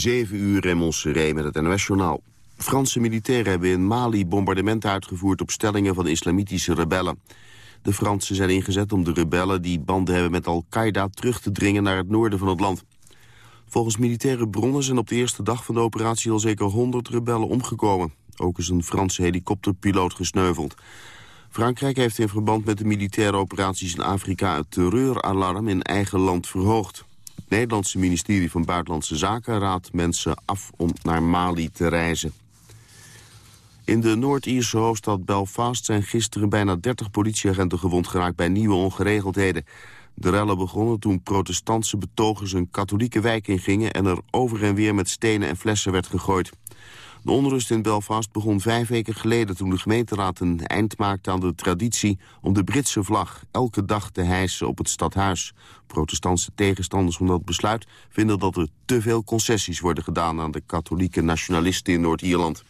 7 uur in Montserrat met het NOS-journaal. Franse militairen hebben in Mali bombardementen uitgevoerd op stellingen van islamitische rebellen. De Fransen zijn ingezet om de rebellen die banden hebben met Al-Qaeda terug te dringen naar het noorden van het land. Volgens militaire bronnen zijn op de eerste dag van de operatie al zeker 100 rebellen omgekomen. Ook is een Franse helikopterpiloot gesneuveld. Frankrijk heeft in verband met de militaire operaties in Afrika het terreuralarm in eigen land verhoogd. Het Nederlandse ministerie van Buitenlandse Zaken raadt mensen af om naar Mali te reizen. In de Noord-Ierse hoofdstad Belfast zijn gisteren bijna 30 politieagenten gewond geraakt bij nieuwe ongeregeldheden. De rellen begonnen toen protestantse betogers een katholieke wijk ingingen en er over en weer met stenen en flessen werd gegooid. De onrust in Belfast begon vijf weken geleden toen de gemeenteraad een eind maakte aan de traditie om de Britse vlag elke dag te hijsen op het stadhuis. Protestantse tegenstanders van dat besluit vinden dat er te veel concessies worden gedaan aan de katholieke nationalisten in Noord-Ierland.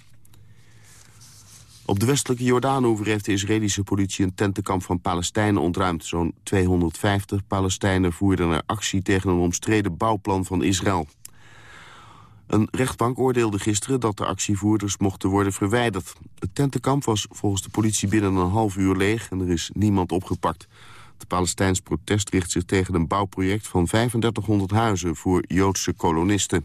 Op de westelijke Jordaanoever heeft de Israëlische politie een tentenkamp van Palestijnen ontruimd. Zo'n 250 Palestijnen voerden er actie tegen een omstreden bouwplan van Israël. Een rechtbank oordeelde gisteren dat de actievoerders mochten worden verwijderd. Het tentenkamp was volgens de politie binnen een half uur leeg en er is niemand opgepakt. Het Palestijns protest richt zich tegen een bouwproject van 3500 huizen voor Joodse kolonisten.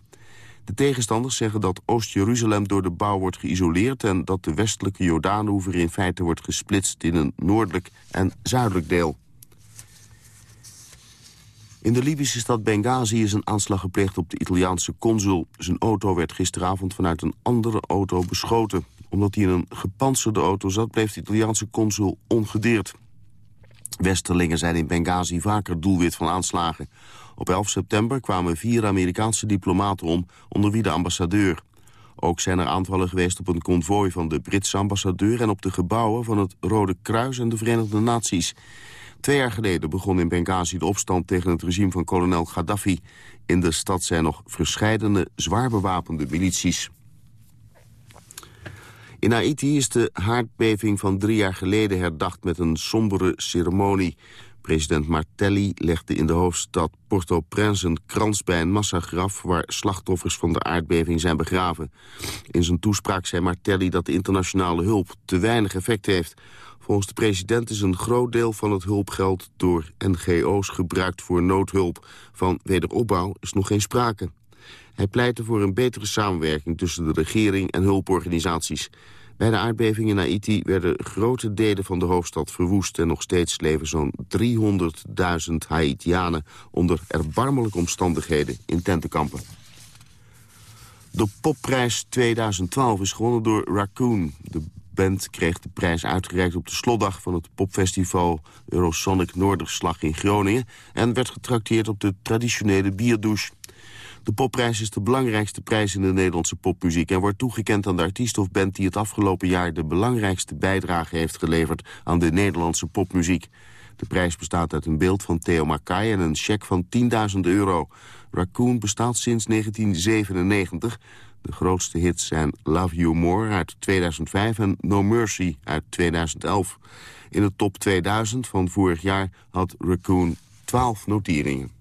De tegenstanders zeggen dat Oost-Jeruzalem door de bouw wordt geïsoleerd... en dat de westelijke Jordaanoever in feite wordt gesplitst in een noordelijk en zuidelijk deel. In de Libische stad Benghazi is een aanslag gepleegd op de Italiaanse consul. Zijn auto werd gisteravond vanuit een andere auto beschoten. Omdat hij in een gepantserde auto zat, bleef de Italiaanse consul ongedeerd. Westerlingen zijn in Benghazi vaker doelwit van aanslagen. Op 11 september kwamen vier Amerikaanse diplomaten om, onder wie de ambassadeur. Ook zijn er aanvallen geweest op een konvooi van de Britse ambassadeur... en op de gebouwen van het Rode Kruis en de Verenigde Naties. Twee jaar geleden begon in Benghazi de opstand tegen het regime van kolonel Gaddafi. In de stad zijn nog verscheidene zwaar bewapende milities. In Haiti is de haardbeving van drie jaar geleden herdacht met een sombere ceremonie. President Martelli legde in de hoofdstad Port-au-Prince een krans bij een massagraf... waar slachtoffers van de aardbeving zijn begraven. In zijn toespraak zei Martelli dat de internationale hulp te weinig effect heeft. Volgens de president is een groot deel van het hulpgeld door NGO's gebruikt voor noodhulp. Van wederopbouw is nog geen sprake. Hij pleitte voor een betere samenwerking tussen de regering en hulporganisaties. Bij de aardbeving in Haiti werden grote delen van de hoofdstad verwoest... en nog steeds leven zo'n 300.000 Haitianen onder erbarmelijke omstandigheden in tentenkampen. De popprijs 2012 is gewonnen door Raccoon. De band kreeg de prijs uitgereikt op de slotdag van het popfestival Eurosonic Noorderslag in Groningen... en werd getrakteerd op de traditionele bierdouche. De popprijs is de belangrijkste prijs in de Nederlandse popmuziek... en wordt toegekend aan de artiest of band die het afgelopen jaar... de belangrijkste bijdrage heeft geleverd aan de Nederlandse popmuziek. De prijs bestaat uit een beeld van Theo Makai en een cheque van 10.000 euro. Raccoon bestaat sinds 1997. De grootste hits zijn Love You More uit 2005 en No Mercy uit 2011. In de top 2000 van vorig jaar had Raccoon 12 noteringen.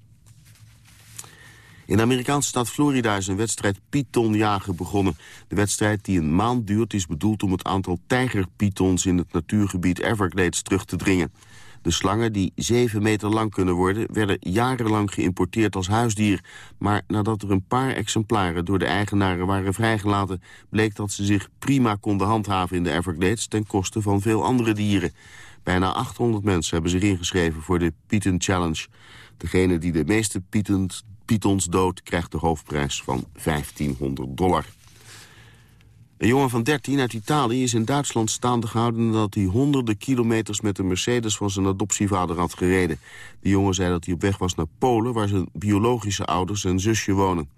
In de Amerikaanse stad Florida is een wedstrijd pythonjagen begonnen. De wedstrijd die een maand duurt is bedoeld om het aantal tijgerpythons in het natuurgebied Everglades terug te dringen. De slangen, die zeven meter lang kunnen worden, werden jarenlang geïmporteerd als huisdier. Maar nadat er een paar exemplaren door de eigenaren waren vrijgelaten... bleek dat ze zich prima konden handhaven in de Everglades ten koste van veel andere dieren. Bijna 800 mensen hebben zich ingeschreven voor de Python Challenge. Degene die de meeste pythons Pythons dood krijgt de hoofdprijs van 1500 dollar. Een jongen van 13 uit Italië is in Duitsland staande gehouden... nadat hij honderden kilometers met de Mercedes van zijn adoptievader had gereden. De jongen zei dat hij op weg was naar Polen... waar zijn biologische ouders en zusje wonen.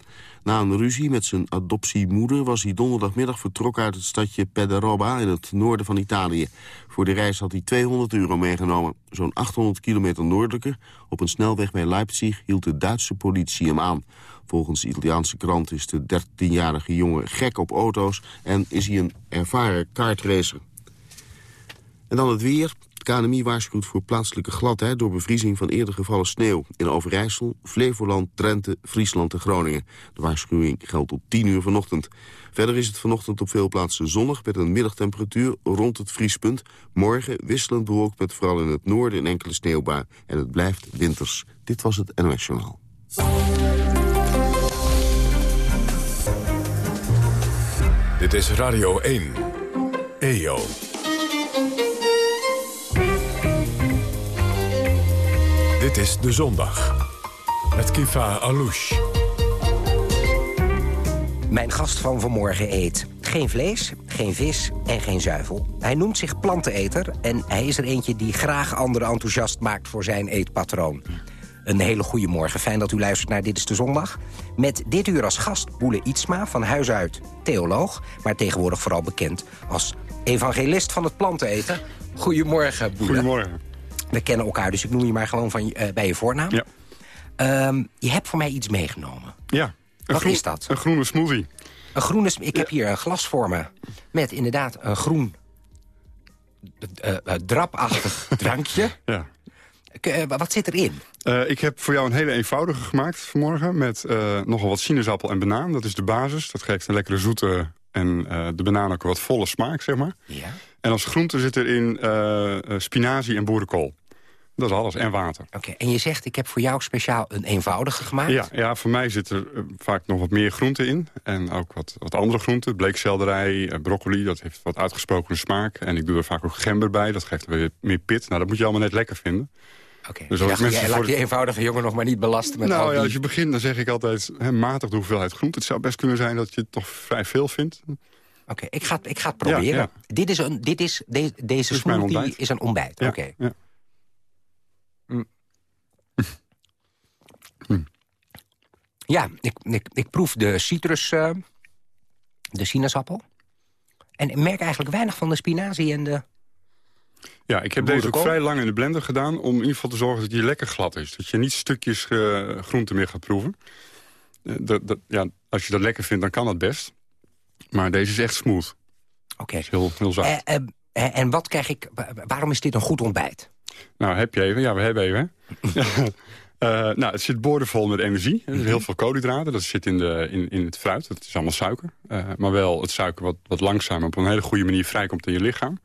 Na een ruzie met zijn adoptiemoeder was hij donderdagmiddag vertrokken uit het stadje Pederoba in het noorden van Italië. Voor de reis had hij 200 euro meegenomen. Zo'n 800 kilometer noordelijker, op een snelweg bij Leipzig, hield de Duitse politie hem aan. Volgens de Italiaanse krant is de 13-jarige jongen gek op auto's en is hij een ervaren kaartracer. En dan het weer. KNMI waarschuwt voor plaatselijke gladheid door bevriezing van eerder gevallen sneeuw. In Overijssel, Flevoland, Drenthe, Friesland en Groningen. De waarschuwing geldt tot 10 uur vanochtend. Verder is het vanochtend op veel plaatsen zonnig met een middagtemperatuur rond het vriespunt. Morgen wisselend bewolkt met vooral in het noorden een enkele sneeuwbui. En het blijft winters. Dit was het NOS Journaal. Dit is Radio 1. EO. Dit is De Zondag. Met Kifa Alouche. Mijn gast van vanmorgen eet geen vlees, geen vis en geen zuivel. Hij noemt zich planteneter en hij is er eentje die graag anderen enthousiast maakt voor zijn eetpatroon. Een hele goede morgen. Fijn dat u luistert naar Dit is de Zondag. Met dit uur als gast Boele Ietsma, van huis uit theoloog... maar tegenwoordig vooral bekend als evangelist van het planteneten. Goedemorgen, Boele. Goedemorgen. We kennen elkaar, dus ik noem je maar gewoon van, uh, bij je voornaam. Ja. Ehm, je hebt voor mij iets meegenomen. Ja. Wat is dat? Een groene smoothie. Een groene... Ik heb hier een glas voor me met inderdaad een groen... Uh, uh, drapachtig drankje. Ja. wat zit erin? Uh, ik heb voor jou een hele eenvoudige gemaakt vanmorgen... met uh, nogal wat sinaasappel en banaan. Dat is de basis. Dat geeft een lekkere zoete en uh, de banaan ook een wat volle smaak, zeg maar. Ja. En als groente zit erin spinazie en boerenkool. Dat is alles. En water. Oké, okay. en je zegt, ik heb voor jou speciaal een eenvoudige gemaakt? Ja, ja voor mij zit er vaak nog wat meer groente in. En ook wat, wat andere groenten. Bleekselderij, broccoli, dat heeft wat uitgesproken smaak. En ik doe er vaak ook gember bij. Dat geeft weer meer pit. Nou, dat moet je allemaal net lekker vinden. Oké, okay. dus als mensen laat die eenvoudige jongen nog maar niet belasten met Nou die... ja, als je begint, dan zeg ik altijd hè, matig de hoeveelheid groente. Het zou best kunnen zijn dat je het toch vrij veel vindt. Oké, okay, ik, ga, ik ga het proberen. Ja, ja. Dit is een, dit is, de, deze is smoothie is een ontbijt. Ja, Oké. Ja. Mm. ja, ik, ik, ik proef de citrus, uh, de sinaasappel. En ik merk eigenlijk weinig van de spinazie en de... Ja, ik heb deze ook vrij lang in de blender gedaan... om in ieder geval te zorgen dat die lekker glad is. Dat je niet stukjes uh, groente meer gaat proeven. Uh, dat, dat, ja, als je dat lekker vindt, dan kan dat best. Maar deze is echt smooth. Oké. Okay. Heel, heel zacht. Uh, en wat krijg ik... Waarom is dit een goed ontbijt? Nou, heb je even. Ja, we hebben even. nou, het zit boordevol met energie. Er is heel veel koolhydraten. Dat zit in, de, in, in het fruit. Dat is allemaal suiker. maar wel het suiker wat, wat langzaam op een hele goede manier vrijkomt in je lichaam.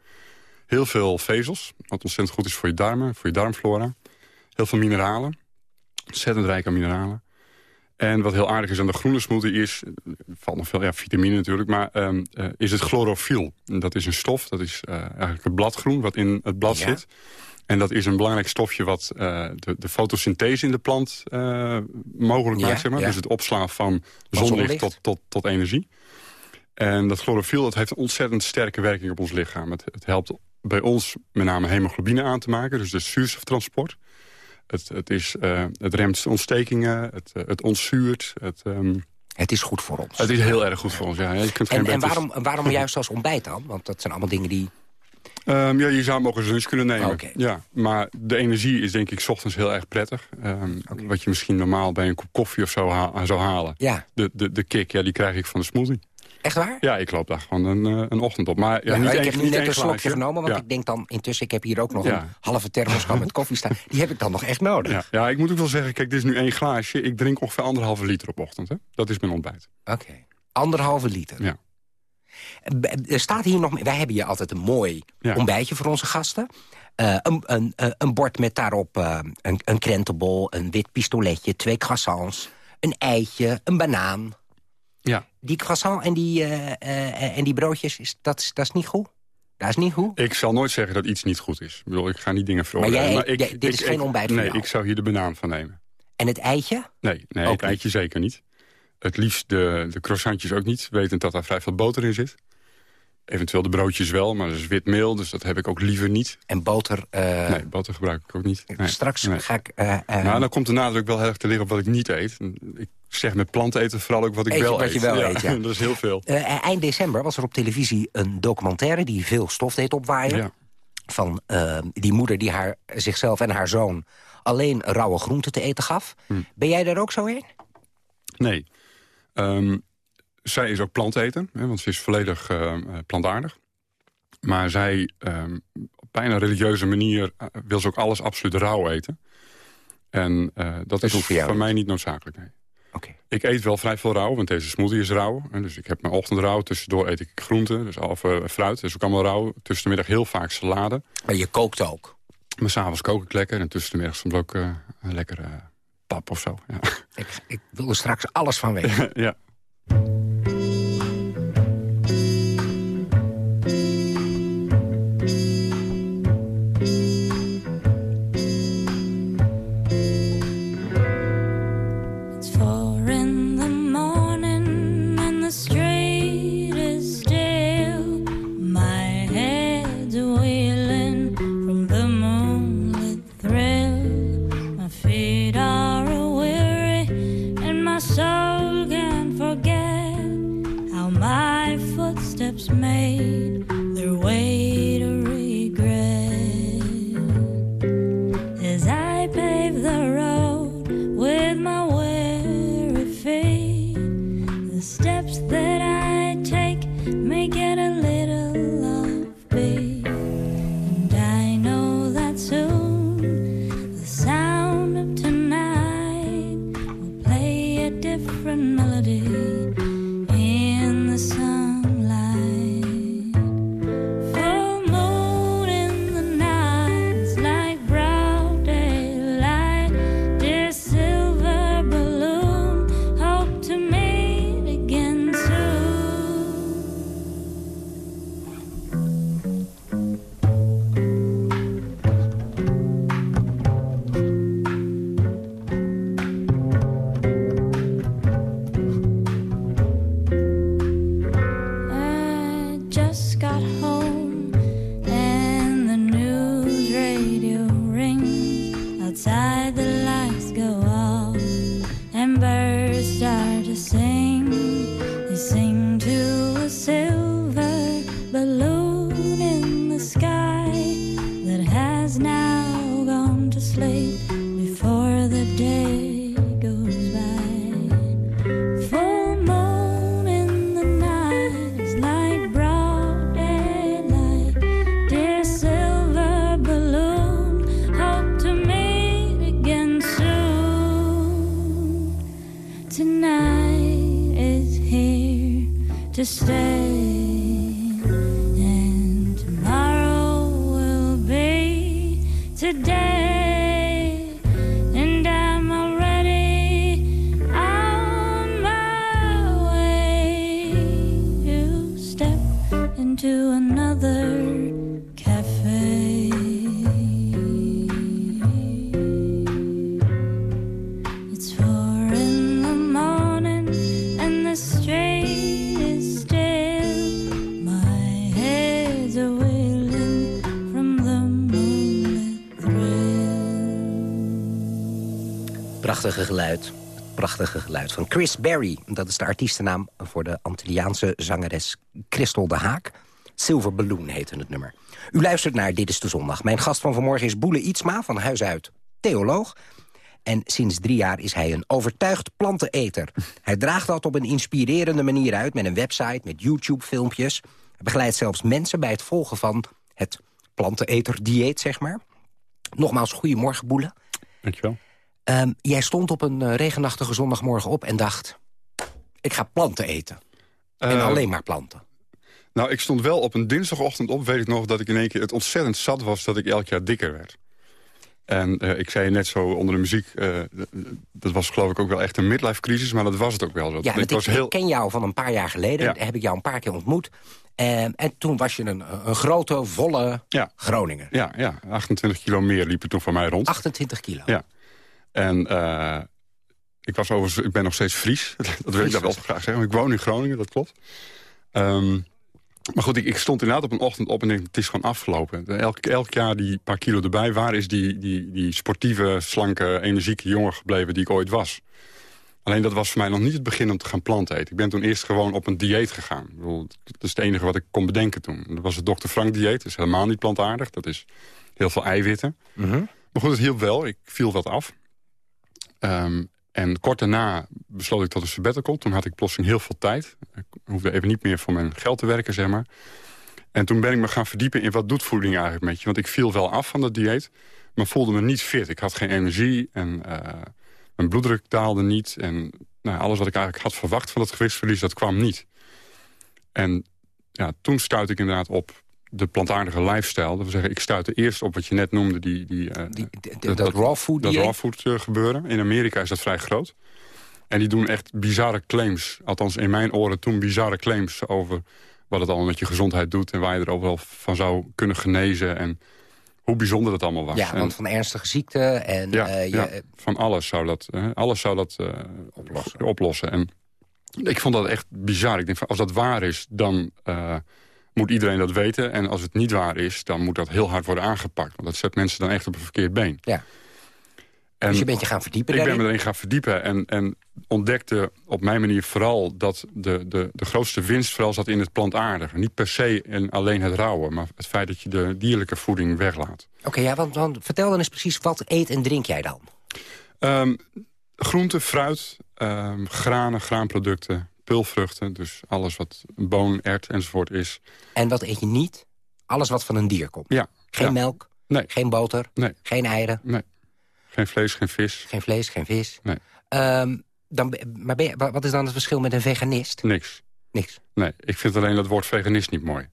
Heel veel vezels, wat ontzettend goed is voor je darmen, voor je darmflora. Heel veel mineralen, ontzettend rijk aan mineralen. En wat heel aardig is aan de groene smoothie is... valt nog veel ja, vitamine natuurlijk, maar um, uh, is het chlorofiel. Dat is een stof, dat is uh, eigenlijk het bladgroen wat in het blad Ja. zit. En dat is een belangrijk stofje wat uh, de, de fotosynthese in de plant mogelijk Ja, maakt. Zeg maar. Dus het opslaan van zonlicht. tot, tot, tot energie. En dat chlorofiel dat heeft een ontzettend sterke werking op ons lichaam. Het, het helpt bij ons met name hemoglobine aan te maken, dus de zuurstoftransport. Het, het, is, uh, het remt ontstekingen, het, uh, het ontzuurt. Het, um, Het is goed voor ons. het is heel erg goed voor ons, ja. Je kunt geen en en waarom, waarom juist als ontbijt dan? Want dat zijn allemaal dingen die... Um, ja, je zou hem ook als lunch kunnen nemen. Oké. Ja, maar de energie is denk ik 's ochtends heel erg prettig. Um, Wat je misschien normaal bij een kop koffie of zo ha- zou halen. Ja, De, de, de kick, ja, die krijg ik van de smoothie. Echt waar? Ja, ik loop daar gewoon een, eh, een ochtend op. Maar ja, Ja, niet ik heb nu niet net een slokje genomen, want ja. ik denk dan intussen... ik heb hier ook nog een halve thermoskan met koffie staan. Die heb ik dan nog echt nodig. Ja, ja, ik moet ook wel zeggen, kijk, dit is nu één glaasje. Ik drink ongeveer anderhalve liter op ochtend. Hè? Dat is mijn ontbijt. Oké. Anderhalve liter. Ja. Er staat hier nog... Wij hebben hier altijd een mooi ontbijtje voor onze gasten. Eh, een, een, eh, een bord met daarop een, een krentenbol, een wit pistoletje, twee croissants... een eitje, een banaan. Ja. Die croissant en die, eh, eh, en die broodjes, is, dat, is- dat is niet goed? Dat is niet goed? Ik zal nooit zeggen dat iets niet goed is. Ik, bedoel, ik ga niet dingen veroordelen. jij eet- ik, jij- dit is ik- geen ontbijt voor Nee, jou? ik zou hier de banaan van nemen. En het eitje? Nee, nee Ook het eitje zeker niet. Het liefst de, de croissantjes ook niet, wetend dat daar vrij veel boter in zit. Eventueel de broodjes wel, maar dat is wit meel, dus dat heb ik ook liever niet. En boter? eh, Nee, boter gebruik ik ook niet. Nee, straks nee. ga ik... eh, eh, Nou, dan komt de nadruk wel heel erg te liggen op wat ik niet eet. Ik zeg met planten eten vooral ook wat ik Eet wel wat eet. je wel eet, ja. dat is heel veel. eind december was er op televisie een documentaire... die veel stof deed opwaaien. Ja. Van die moeder die haar, zichzelf en haar zoon... alleen rauwe groenten te eten gaf. Hm. Ben jij daar ook zo in? Nee. Ehm, zij is ook planteter, hè, want ze is volledig eh, plantaardig. Maar zij, ehm, op bijna religieuze manier eh, wil ze ook alles absoluut rauw eten. En uh, dat, is voor, voor mij niet noodzakelijk. Nee. Okay. Ik eet wel vrij veel rauw, want deze smoothie is rauw. En dus ik heb mijn ochtend rauw. Tussendoor eet ik groenten dus, of uh, fruit. Dus ook allemaal rauw. Tussen de middag heel vaak salade. Maar je kookt ook? Maar s'avonds kook ik lekker. En tussen de middag soms ook uh, een lekker uh, pap of zo. Ja. Ik, ik wil er straks alles van weten. ja. melody. Prachtige geluid. Prachtige geluid van Chris Berry. Dat is de artiestennaam voor de Antilliaanse zangeres Christel de Haak. Silver Balloon heette het nummer. U luistert naar Dit is de Zondag. Mijn gast van vanmorgen is Boele Ietsma, van huis uit theoloog. En sinds drie jaar is hij een overtuigd planteneter. Hij draagt dat op een inspirerende manier uit... met een website, met YouTube-filmpjes. Hij begeleidt zelfs mensen bij het volgen van het planteneter-dieet, zeg maar. Nogmaals, goedemorgen, Boele. Dankjewel. Um, jij stond op een uh, regenachtige zondagmorgen op en dacht... ik ga planten eten. Uh, en Eh, alleen maar planten. Nou, ik stond wel op een dinsdagochtend op, weet ik nog... dat ik in één keer het ontzettend zat was dat ik elk jaar dikker werd. En uh, ik zei net zo onder de muziek... Uh, dat was geloof ik ook wel echt een midlife crisis, maar dat was het ook wel. Ja, ik, was ik, heel... ken jou van een paar jaar geleden. Ja. Heb ik jou een paar keer ontmoet. En, en toen was je een, een grote, volle Ja. Groninger. Ja, ja, 28 kilo meer liepen toen van mij rond. 28 kilo. Ja. En eh, ik, was overigens, ik ben nog steeds Fries. dat wil ik daar wel graag zeggen. Ik woon in Groningen, dat klopt. Ehm, maar goed, ik, ik stond inderdaad op een ochtend op en denk, het is gewoon afgelopen. Elk, elk jaar die paar kilo erbij, waar is die, die, die sportieve, slanke, energieke jongen gebleven die ik ooit was? Alleen dat was voor mij nog niet het begin om te gaan planten eten. Ik ben toen eerst gewoon op een dieet gegaan. Ik bedoel, dat is het enige wat ik kon bedenken toen. Dat was het Dr. Frank dieet. Dat is helemaal niet plantaardig. Dat is heel veel eiwitten. Mhm. Maar goed, het hielp wel. Ik viel wat af. Um, en kort daarna besloot ik tot een sabbatical. Toen had ik plotseling heel veel tijd. Ik hoefde even niet meer voor mijn geld te werken, zeg maar. En toen ben ik me gaan verdiepen in wat doet voeding eigenlijk met je. Want ik viel wel af van dat dieet, maar voelde me niet fit. Ik had geen energie en uh, mijn bloeddruk daalde niet. En nou, alles wat ik eigenlijk had verwacht van dat gewichtsverlies, dat kwam niet. En ja, toen stuitte ik inderdaad op de plantaardige lifestyle. Dat wil zeggen, ik stuitte eerst op wat je net noemde... Die, die, uh, die, dat, dat, raw food Dat raw food uh, gebeuren. In Amerika is dat vrij groot. En die doen echt bizarre claims. Althans, in mijn oren toen bizarre claims over wat het allemaal met je gezondheid doet... en waar je er overal van zou kunnen genezen... en hoe bijzonder dat allemaal was. Ja, want van ernstige ziekten en... Ja, uh, je, ja, van alles zou dat, alles zou dat oplossen. oplossen. En ik vond dat echt bizar. Ik denk, van, als dat waar is, dan moet iedereen dat weten. En als het niet waar is, dan moet dat heel hard worden aangepakt. Want dat zet mensen dan echt op een verkeerd been. Ja. En dus je bent je gaan verdiepen Ik daarin? ben me erin gaan verdiepen en, en ontdekte op mijn manier vooral... dat de, de, de grootste winst vooral zat in het plantaardige. Niet per se en alleen het rauwe, maar het feit dat je de dierlijke voeding weglaat. Oké, ja, want, want, vertel dan eens precies, wat eet en drink jij dan? Um, groente, fruit, um, granen, graanproducten, pulvruchten. Dus alles wat boon, ert enzovoort is. En wat eet je niet? Alles wat van een dier komt? Ja. Geen ja. melk? Nee. Geen boter? Nee. Geen eieren? Nee. Geen vlees, geen vis. Geen vlees, geen vis? Nee. Um, dan, maar ben je, wat is dan het verschil met een veganist? Niks. Niks? Nee, ik vind alleen dat woord veganist niet mooi.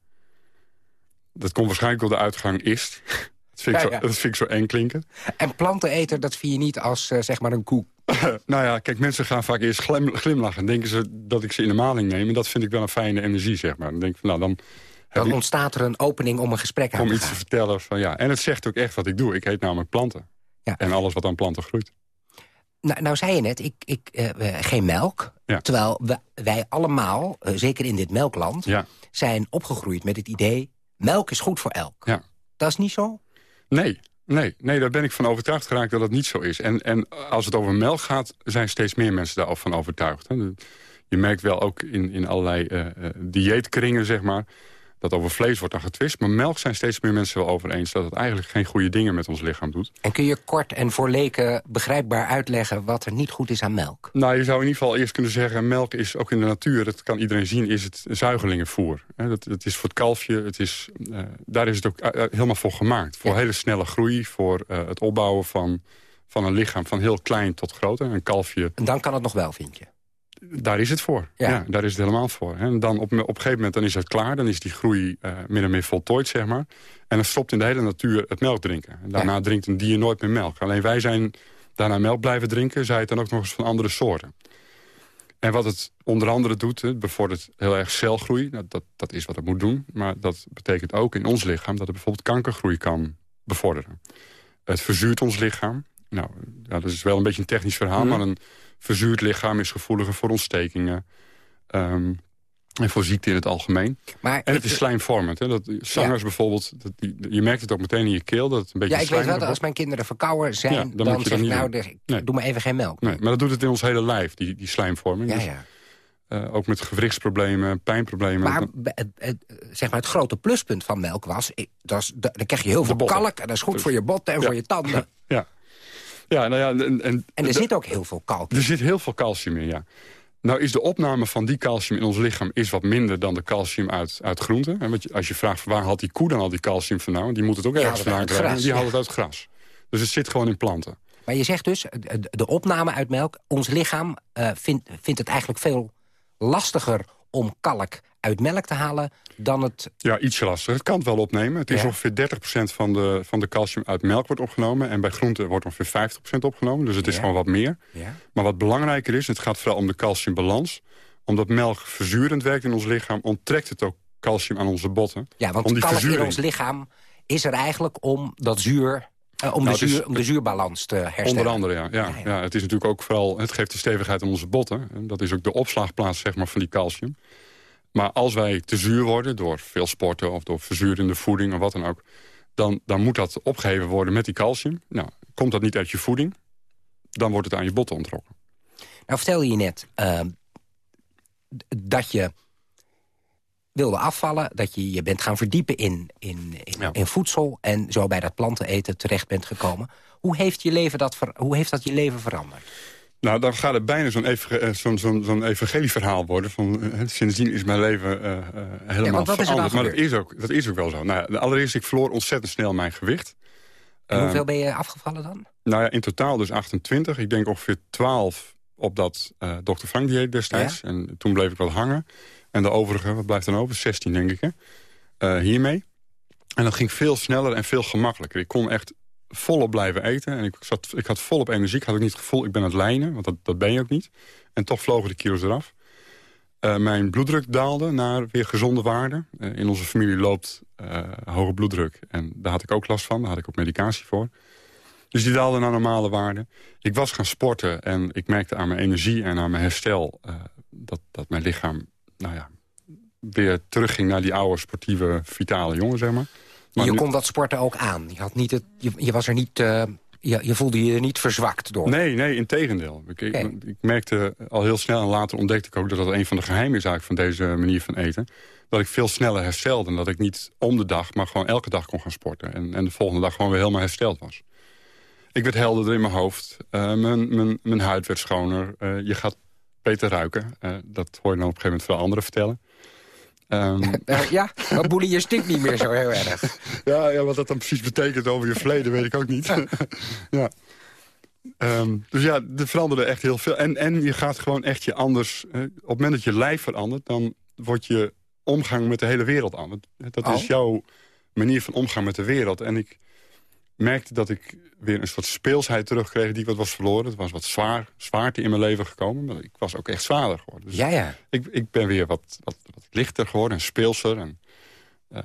Dat komt waarschijnlijk door de uitgang ist. Dat vind, ik Ja, zo, ja. dat vind ik zo eng klinken. En planteneter, dat vind je niet als uh, zeg maar een koe? nou ja, kijk, mensen gaan vaak eerst glim, glimlachen. denken ze dat ik ze in de maling neem. En dat vind ik wel een fijne energie, zeg maar. Dan denk ik van, nou, dan... Dan ik, ontstaat er een opening om een gesprek aan om te iets gaan. te vertellen van ja. En het zegt ook echt wat ik doe. Ik eet namelijk planten. Ja. En alles wat aan planten groeit. Nou, nou zei je net, ik, ik, uh, geen melk. Ja. Terwijl we, wij allemaal, uh, zeker in dit melkland... Ja. zijn opgegroeid met het idee... melk is goed voor elk. Ja. Dat is niet zo? Nee, nee, nee, daar ben ik van overtuigd geraakt dat het niet zo is. En, en als het over melk gaat, zijn steeds meer mensen daarvan overtuigd. Hè. Je merkt wel ook in, in allerlei uh, dieetkringen, zeg maar... dat over vlees wordt dan getwist. Maar melk zijn steeds meer mensen wel over eens... dat het eigenlijk geen goede dingen met ons lichaam doet. En kun je kort en voor leken begrijpbaar uitleggen... wat er niet goed is aan melk? Nou, je zou in ieder geval eerst kunnen zeggen... melk is ook in de natuur, dat kan iedereen zien... is het zuigelingenvoer. Dat, dat is voor het kalfje, het is, uh, daar is het ook uh, helemaal voor gemaakt. Voor ja. hele snelle groei, voor uh, het opbouwen van, van een lichaam... van heel klein tot groot. Een kalfje... En dan kan het nog wel, vind je? Daar is het voor. Ja. ja. daar is het helemaal voor. En dan op, op een gegeven moment dan is het klaar. Dan is die groei uh, min en meer voltooid, zeg maar. En dan stopt in de hele natuur het melk drinken. En daarna ja. drinkt een dier nooit meer melk. Alleen wij zijn daarna melk blijven drinken. Zij het dan ook nog eens van andere soorten. En wat het onder andere doet, het bevordert heel erg celgroei. Nou, dat, dat is wat het moet doen. Maar dat betekent ook in ons lichaam dat het bijvoorbeeld kankergroei kan bevorderen. Het verzuurt ons lichaam. Nou, ja, dat is wel een beetje een technisch verhaal, mm. maar een verzuurd lichaam is gevoeliger voor ontstekingen. Um, en voor ziekte in het algemeen. Maar en het is slijmvormend. Hè? Dat, zangers ja. bijvoorbeeld, dat, die, je merkt het ook meteen in je keel. Dat het een beetje ja, ik weet wel dat als mijn kinderen verkouden zijn... Ja, dan, dan zeg ik, nou, de, nee. doe maar even geen melk. Nee, maar dat doet het in ons hele lijf, die, die slijmvorming. Ja, dus, ja. Uh, ook met gewrichtsproblemen, pijnproblemen. Maar het, het, zeg maar het grote pluspunt van melk was... Dat is dan krijg je heel veel kalk en dat is goed dus, voor je botten en voor je tanden. Ja, ja, nou ja, en, en, en er zit ook heel veel kalk Er zit heel veel calcium in, ja. Nou is de opname van die calcium in ons lichaam is wat minder dan de calcium uit, uit groenten. En je, als je vraagt waar haalt die koe dan al die calcium vandaan... die moet het ook ergens vandaan krijgen. Die ja. haalt het uit gras. Dus het zit gewoon in planten. Maar je zegt dus, de opname uit melk... ons lichaam uh, vindt, vindt het eigenlijk veel lastiger om kalk uit melk te halen dan het... Ja, ietsje lastiger. Het kan het wel opnemen. Het is ja. ongeveer 30% van de, van de calcium uit melk wordt opgenomen. En bij groenten wordt ongeveer 50% opgenomen. Dus het is ja. gewoon wat meer. Ja. Maar wat belangrijker is, het gaat vooral om de calciumbalans. Omdat melk verzurend werkt in ons lichaam... onttrekt het ook calcium aan onze botten. Ja, want om die kalk in ons lichaam is er eigenlijk om dat zuur... Uh, om, nou, de zuur, is, om de zuurbalans te herstellen. Onder andere, ja. Ja, ja, ja. Het is natuurlijk ook vooral... Het geeft de stevigheid aan onze botten. En dat is ook de opslagplaats zeg maar, van die calcium. Maar als wij te zuur worden door veel sporten... of door verzurende voeding of wat dan ook... dan, dan moet dat opgeheven worden met die calcium. Nou, komt dat niet uit je voeding... dan wordt het aan je botten ontrokken. Nou vertelde je net uh, dat je wilde afvallen... dat je je bent gaan verdiepen in, in, in, ja. in voedsel... en zo bij dat planteneten terecht bent gekomen. Hoe heeft, je leven dat hoe heeft dat je leven veranderd? Nou, dan gaat het bijna zo'n zo'n zo'n zo'n evangelieverhaal worden. Van, uh, sindsdien is mijn leven uh, uh, helemaal dan veranderd. Maar dat is, ook, dat is ook wel zo. Nou, ja, allereerst, ik verloor ontzettend snel mijn gewicht. En Ehm, hoeveel ben je afgevallen dan? Nou ja, in totaal dus 28. Ik denk ongeveer 12 op dat eh Dr. Frank dieet destijds. En toen bleef ik wat hangen. En de overige, wat blijft dan over? 16 denk ik, hè? Eh, hiermee. En dat ging veel sneller en veel gemakkelijker. Ik kon echt volop blijven eten. En ik, zat, ik had volop energie. Ik had ook niet het gevoel, ik ben aan het lijnen. Want dat, dat ben je ook niet. En toch vlogen de kilo's eraf. Eh, mijn bloeddruk daalde naar weer gezonde waarden. Eh, in onze familie loopt eh, hoge bloeddruk. En daar had ik ook last van. Daar had ik ook medicatie voor. Dus die daalde naar normale waarden. Ik was gaan sporten en ik merkte aan mijn energie en aan mijn herstel... dat, dat mijn lichaam nou ja, weer terugging naar die oude sportieve, vitale jongen, zeg maar. Maar je nu- kon dat sporten ook aan. Je, had niet het, je, je was er niet... eh, je, je voelde je er niet verzwakt door. Nee, nee, in tegendeel. Ik, ik, Oké. ik merkte al heel snel en later ontdekte ik ook... dat dat een van de geheimen is eigenlijk van deze manier van eten. Dat ik veel sneller herstelde. En dat ik niet om de dag, maar gewoon elke dag kon gaan sporten. En, en de volgende dag gewoon weer helemaal hersteld was. Ik werd helderder in mijn hoofd. Eh, mijn, mijn, mijn huid werd schoner. Eh, je gaat beter ruiken. Dat hoor je dan op een gegeven moment veel anderen vertellen. Ehm, Eh, ja, maar Boelie, je stinkt niet meer zo heel erg. ja, ja, wat dat dan precies betekent over je verleden, weet ik ook niet. ja. Ehm, dus ja, er veranderde echt heel veel. En, en je gaat gewoon echt je anders... eh, op het moment dat je lijf verandert... dan wordt je omgang met de hele wereld anders. Dat Oh. is jouw manier van omgaan met de wereld. En ik merkte dat ik weer een soort speelsheid terugkreeg... die wat was verloren. Het was wat zwaar, zwaarte in mijn leven gekomen. Maar ik was ook echt zwaarder geworden. Dus Ja, ja. ik, ik ben weer wat, wat, wat lichter geworden en speelser. En, eh,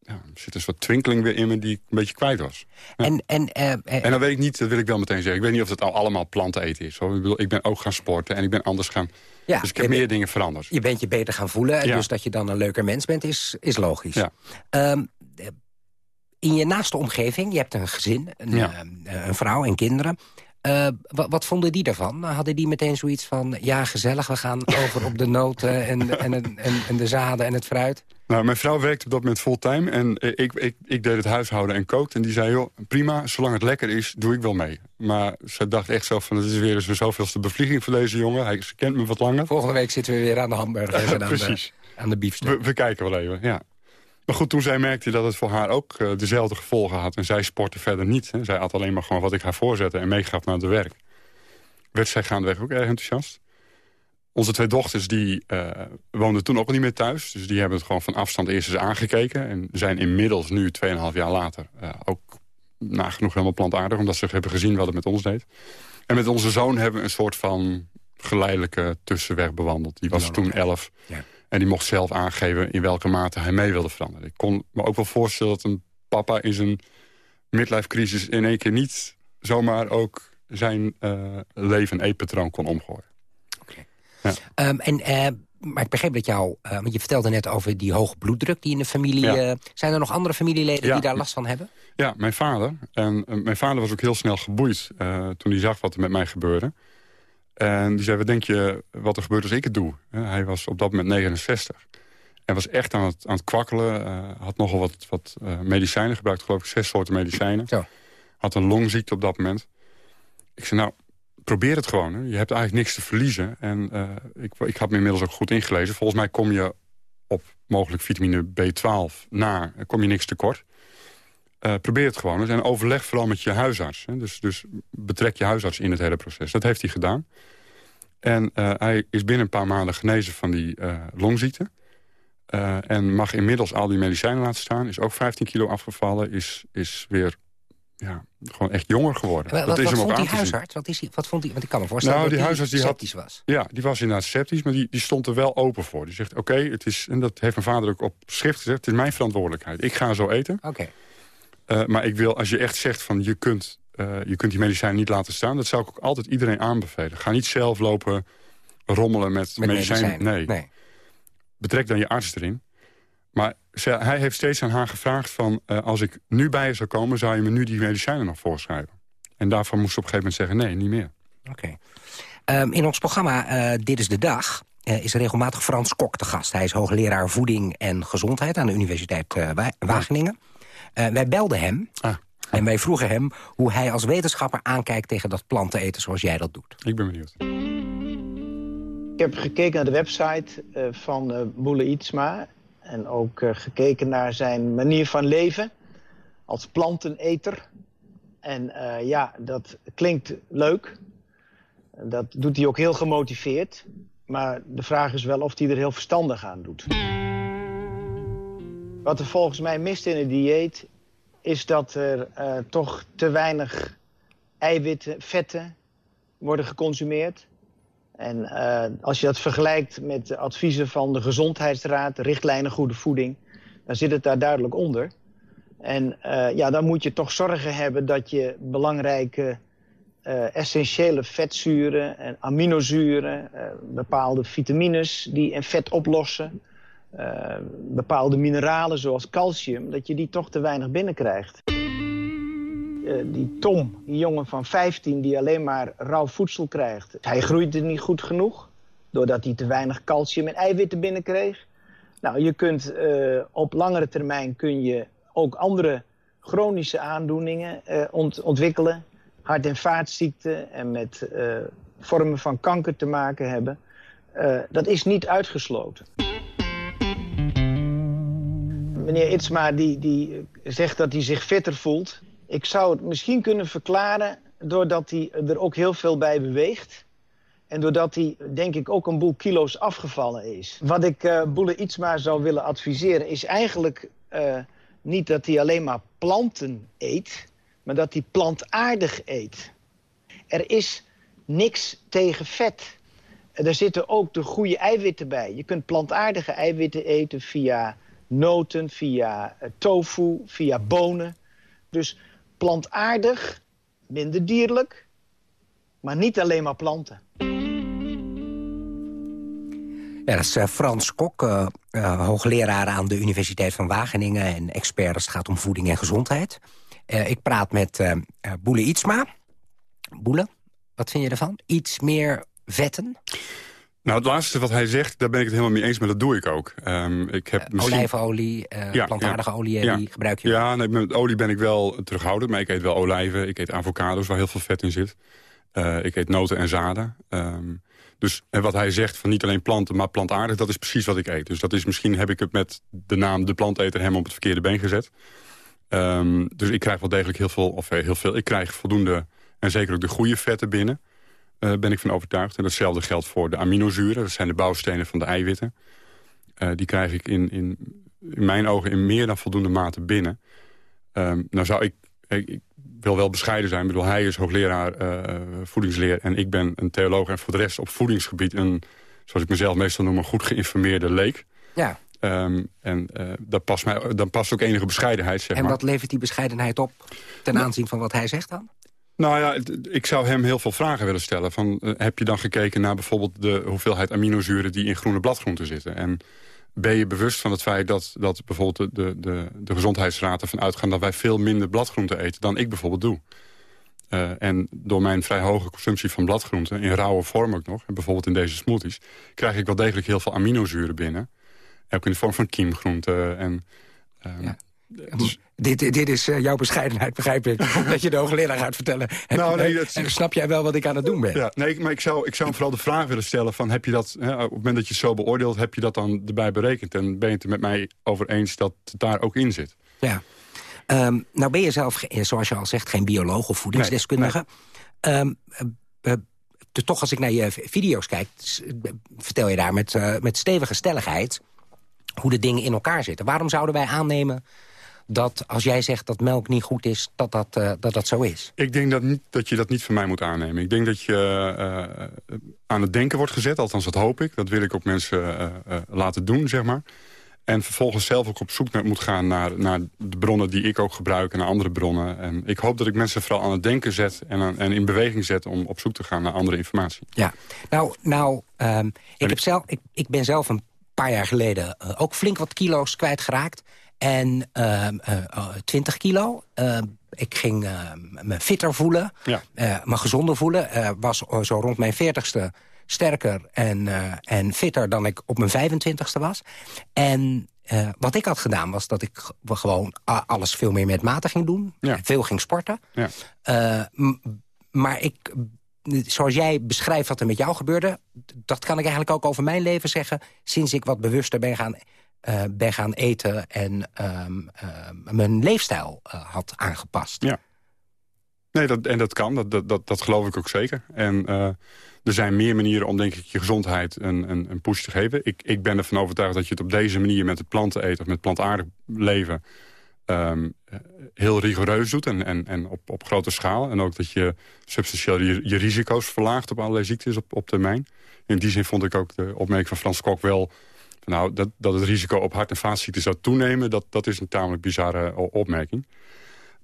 ja, er zit een soort twinkeling weer in me die ik een beetje kwijt was. Ja. En, en, eh, eh, En dan weet ik niet, dat wil ik wel meteen zeggen... ik weet niet of het al allemaal planten eten is. Hoor. Ik, bedoel, ik ben ook gaan sporten en ik ben anders gaan... ja, dus ik heb meer dingen veranderd. je bent je beter gaan voelen. En Ja. dus dat je dan een leuker mens bent, is, is logisch. Ja. Ehm, eh, in je naaste omgeving, je hebt een gezin, een, Ja. eh, een vrouw en kinderen. Eh, wat, wat vonden die daarvan? Hadden die meteen zoiets van... ja, gezellig, we gaan over op de noten en, en, en, en, de zaden en het fruit? Nou, mijn vrouw werkte op dat moment fulltime en eh, ik, ik, ik deed het huishouden en kookte. En die zei, joh, prima, zolang het lekker is, doe ik wel mee. Maar ze dacht echt zo van, het is weer eens een zoveelste bevlieging voor deze jongen. Hij ze kent me wat langer. Volgende week zitten we weer aan de hamburgers en aan de, Precies. aan de biefstuk. We, we kijken wel even, ja. Maar goed, toen zij merkte dat het voor haar ook eh, dezelfde gevolgen had... en zij sportte verder niet. Hè. Zij had alleen maar gewoon wat ik haar voorzette en meegaf naar het werk. Werd zij gaandeweg ook erg enthousiast. Onze twee dochters die eh, woonden toen ook niet meer thuis. Dus die hebben het gewoon van afstand eerst eens aangekeken. En zijn inmiddels nu, 2,5 jaar later, eh, ook nagenoeg helemaal plantaardig. Omdat ze hebben gezien wat het met ons deed. En met onze zoon hebben we een soort van geleidelijke tussenweg bewandeld. Die was toen oké. 11. Ja. En die mocht zelf aangeven in welke mate hij mee wilde veranderen. Ik kon me ook wel voorstellen dat een papa in zijn midlife crisis... in één keer niet zomaar ook zijn eh, leven en eetpatroon kon omgooien. Ehm, en, eh, maar ik begreep dat jou, eh, want je vertelde net over die hoge bloeddruk die in de familie... Ja. zijn er nog andere familieleden Ja. die daar last van hebben? Ja, mijn vader. En mijn vader was ook heel snel geboeid toen hij zag wat er met mij gebeurde. En die zei, wat denk je wat er gebeurt als ik het doe? Hij was op dat moment 69. En was echt aan het, aan het kwakkelen. eh, had nogal wat, wat eh, medicijnen gebruikt, geloof ik. Zes soorten medicijnen. Had een longziekte op dat moment. Ik zei, nou, probeer het gewoon. Hè. Je hebt eigenlijk niks te verliezen. En eh, ik, ik had me inmiddels ook goed ingelezen. Volgens mij kom je op mogelijk vitamine B12 na, kom je niks tekort. Eh, probeer het gewoon eens. En overleg vooral met je huisarts. Hè. Dus, dus betrek je huisarts in het hele proces. Dat heeft hij gedaan. En eh, hij is binnen een paar maanden genezen van die eh, longziekte. En mag inmiddels al die medicijnen laten staan. Is ook 15 kilo afgevallen. Is, is weer ja, gewoon echt jonger geworden. Wat, dat is wat hem ook vond die huisarts? Wat, is, die- wat vond die, want ik kan me voorstellen Nou, dat die hij huisarts die had- sceptisch was. Ja, die was inderdaad sceptisch, maar die, die stond er wel open voor. Die zegt, oké, het is en dat heeft mijn vader ook op schrift gezegd... het is mijn verantwoordelijkheid. Ik ga zo eten. Oké. Eh, maar ik wil, als je echt zegt van je kunt, eh, je kunt die medicijnen niet laten staan... dat zou ik ook altijd iedereen aanbevelen. Ga niet zelf lopen rommelen met, Met medicijnen. medicijnen. Nee. betrek dan je arts erin. Maar ze- hij heeft steeds aan haar gevraagd van... eh, als ik nu bij je zou komen, zou je me nu die medicijnen nog voorschrijven. En daarvan moest ze op een gegeven moment zeggen, nee, niet meer. Oké. Ehm, in ons programma Dit is de Dag is regelmatig Frans Kok te gast. Hij is hoogleraar voeding en gezondheid aan de Universiteit Wa- Wageningen. Eh, wij belden hem Ah. En wij vroegen hem hoe hij als wetenschapper aankijkt tegen dat planten eten zoals jij dat doet. Ik ben benieuwd. Ik heb gekeken naar de website uh, van uh, Boele Ietsma. En ook uh, gekeken naar zijn manier van leven als planteneter. En ja, dat klinkt leuk. Dat doet hij ook heel gemotiveerd. Maar de vraag is wel of hij er heel verstandig aan doet. Wat er volgens mij mist in het dieet... is dat er uh, toch te weinig eiwitten, vetten worden geconsumeerd. En uh, als je dat vergelijkt met de adviezen van de Gezondheidsraad... richtlijnen goede voeding, dan zit het daar duidelijk onder. En uh, ja, dan moet je toch zorgen hebben dat je belangrijke essentiële vetzuren en aminozuren, bepaalde vitamines die een vet oplossen, uh, bepaalde mineralen zoals calcium, dat je die toch te weinig binnenkrijgt. die Tom, die jongen van 15 die alleen maar rauw voedsel krijgt, hij groeide niet goed genoeg doordat hij te weinig calcium en eiwitten binnenkreeg. Nou, je kunt op langere termijn kun je ook andere chronische aandoeningen ont ontwikkelen hart- en vaatziekten en met vormen van kanker te maken hebben. Dat is niet uitgesloten. Meneer Itzma die, die zegt dat hij zich fitter voelt. Ik zou het misschien kunnen verklaren doordat hij er ook heel veel bij beweegt. En doordat hij, denk ik, ook een boel kilo's afgevallen is. Wat ik uh, Boele Ietsma zou willen adviseren is eigenlijk uh, niet dat hij alleen maar planten eet maar dat hij plantaardig eet. Er is niks tegen vet. Er zitten ook de goede eiwitten bij. Je kunt plantaardige eiwitten eten via noten, via eh, tofu, via bonen. Dus plantaardig, minder dierlijk, maar niet alleen maar planten. Ja, dat is uh, Frans Kok, uh, hoogleraar aan de Universiteit van Wageningen... en expert als het gaat om voeding en gezondheid. Ik praat met Boele Ietsma. Boele, wat vind je ervan? Iets meer vetten? Nou, het laatste wat hij zegt, daar ben ik het helemaal mee eens, maar dat doe ik ook. Um, ik heb uh, misschien... Olijfolie, ja, plantaardige ja, olie, ja. die gebruik je? Ja, nee, met olie ben ik wel terughoudend, maar ik eet wel olijven. Ik eet avocados waar heel veel vet in zit. ik eet noten en zaden. Um, dus en wat hij zegt van niet alleen planten, maar plantaardig, dat is precies wat ik eet. Dus dat is misschien heb ik het met de naam de planteter hem op het verkeerde been gezet. Um, dus ik krijg wel degelijk heel veel, of heel veel, ik krijg voldoende en zeker ook de goede vetten binnen. Uh, ben ik van overtuigd. En datzelfde geldt voor de aminozuren. Dat zijn de bouwstenen van de eiwitten. Uh, die krijg ik in, in, in mijn ogen in meer dan voldoende mate binnen. Um, nou zou ik, ik, ik, wil wel bescheiden zijn. Ik bedoel, hij is hoogleraar uh, voedingsleer en ik ben een theoloog. En voor de rest op voedingsgebied een, zoals ik mezelf meestal noem, een goed geïnformeerde leek. Ja. Um, en uh, dat past mij, dan past ook enige bescheidenheid, zeg en maar. wat levert die bescheidenheid op ten aanzien van wat hij zegt dan? Nou ja, ik zou hem heel veel vragen willen stellen. Van, uh, heb je dan gekeken naar bijvoorbeeld de hoeveelheid aminozuren... die in groene bladgroenten zitten? En ben je bewust van het feit dat, dat bijvoorbeeld de, de, de gezondheidsraad ervan uitgaan... dat wij veel minder bladgroenten eten dan ik bijvoorbeeld doe? Uh, en door mijn vrij hoge consumptie van bladgroenten... in rauwe vorm ook nog, en bijvoorbeeld in deze smoothies... krijg ik wel degelijk heel veel aminozuren binnen... Ook in de vorm van kiemgroenten. En, um, ja. Dus... dit, dit is uh, jouw bescheidenheid, begrijp ik. dat je de hoogleraar gaat vertellen. Nou, nee, dat... En snap jij wel wat ik aan het doen ben? Ja, nee, maar ik zou, ik zou hem vooral de vraag willen stellen... Van, heb je dat, hè, op het moment dat je het zo beoordeelt... heb je dat dan erbij berekend? En ben je het er met mij over eens dat het daar ook in zit? Ja. Um, nou ben je zelf, zoals je al zegt, geen bioloog of voedingsdeskundige. Nee, nee. Um, uh, uh, toch als ik naar je video's kijk... vertel je daar met, met stevige stelligheid hoe de dingen in elkaar zitten. Waarom zouden wij aannemen dat als jij zegt dat melk niet goed is, dat dat, uh, dat, dat zo is? Ik denk dat, niet, dat je dat niet van mij moet aannemen. Ik denk dat je uh, aan het denken wordt gezet, althans dat hoop ik. Dat wil ik ook mensen laten doen, zeg maar. En vervolgens zelf ook op zoek naar, moet gaan naar, naar de bronnen die ik ook gebruik... en naar andere bronnen. En ik hoop dat ik mensen vooral aan het denken zet en, aan, en in beweging zet... om op zoek te gaan naar andere informatie. Ja, nou, nou um, ik, heb zelf, ik, ik ben zelf een paar jaar geleden uh, ook flink wat kilo's kwijtgeraakt. En uh, uh, 20 kilo. ik ging me fitter voelen, ja. me gezonder voelen. was zo rond mijn 40ste sterker en, en fitter dan ik op mijn 25ste was. En eh, wat ik had gedaan was dat ik gewoon alles veel meer met mate ging doen. Veel ging sporten. Ja. Maar ik, zoals jij beschrijft wat er met jou gebeurde... dat kan ik eigenlijk ook over mijn leven zeggen... sinds ik wat bewuster ben gaan, uh, ben gaan eten en ehm, mijn leefstijl had aangepast. Ja. Nee, dat, en dat kan. Dat, dat, dat, geloof ik ook zeker. En er zijn meer manieren om denk ik je gezondheid een, een, een push te geven. Ik, ik ben ervan overtuigd dat je het op deze manier met het planten eten... of met plantaardig leven ehm, heel rigoureus doet en, en, en op, op grote schaal. En ook dat je substantieel je, je risico's verlaagt op allerlei ziektes op, op termijn. In die zin vond ik ook de opmerking van Frans Kok wel... Nou, dat, dat het risico op hart- en vaatziekten zou toenemen... Dat, dat is een tamelijk bizarre opmerking.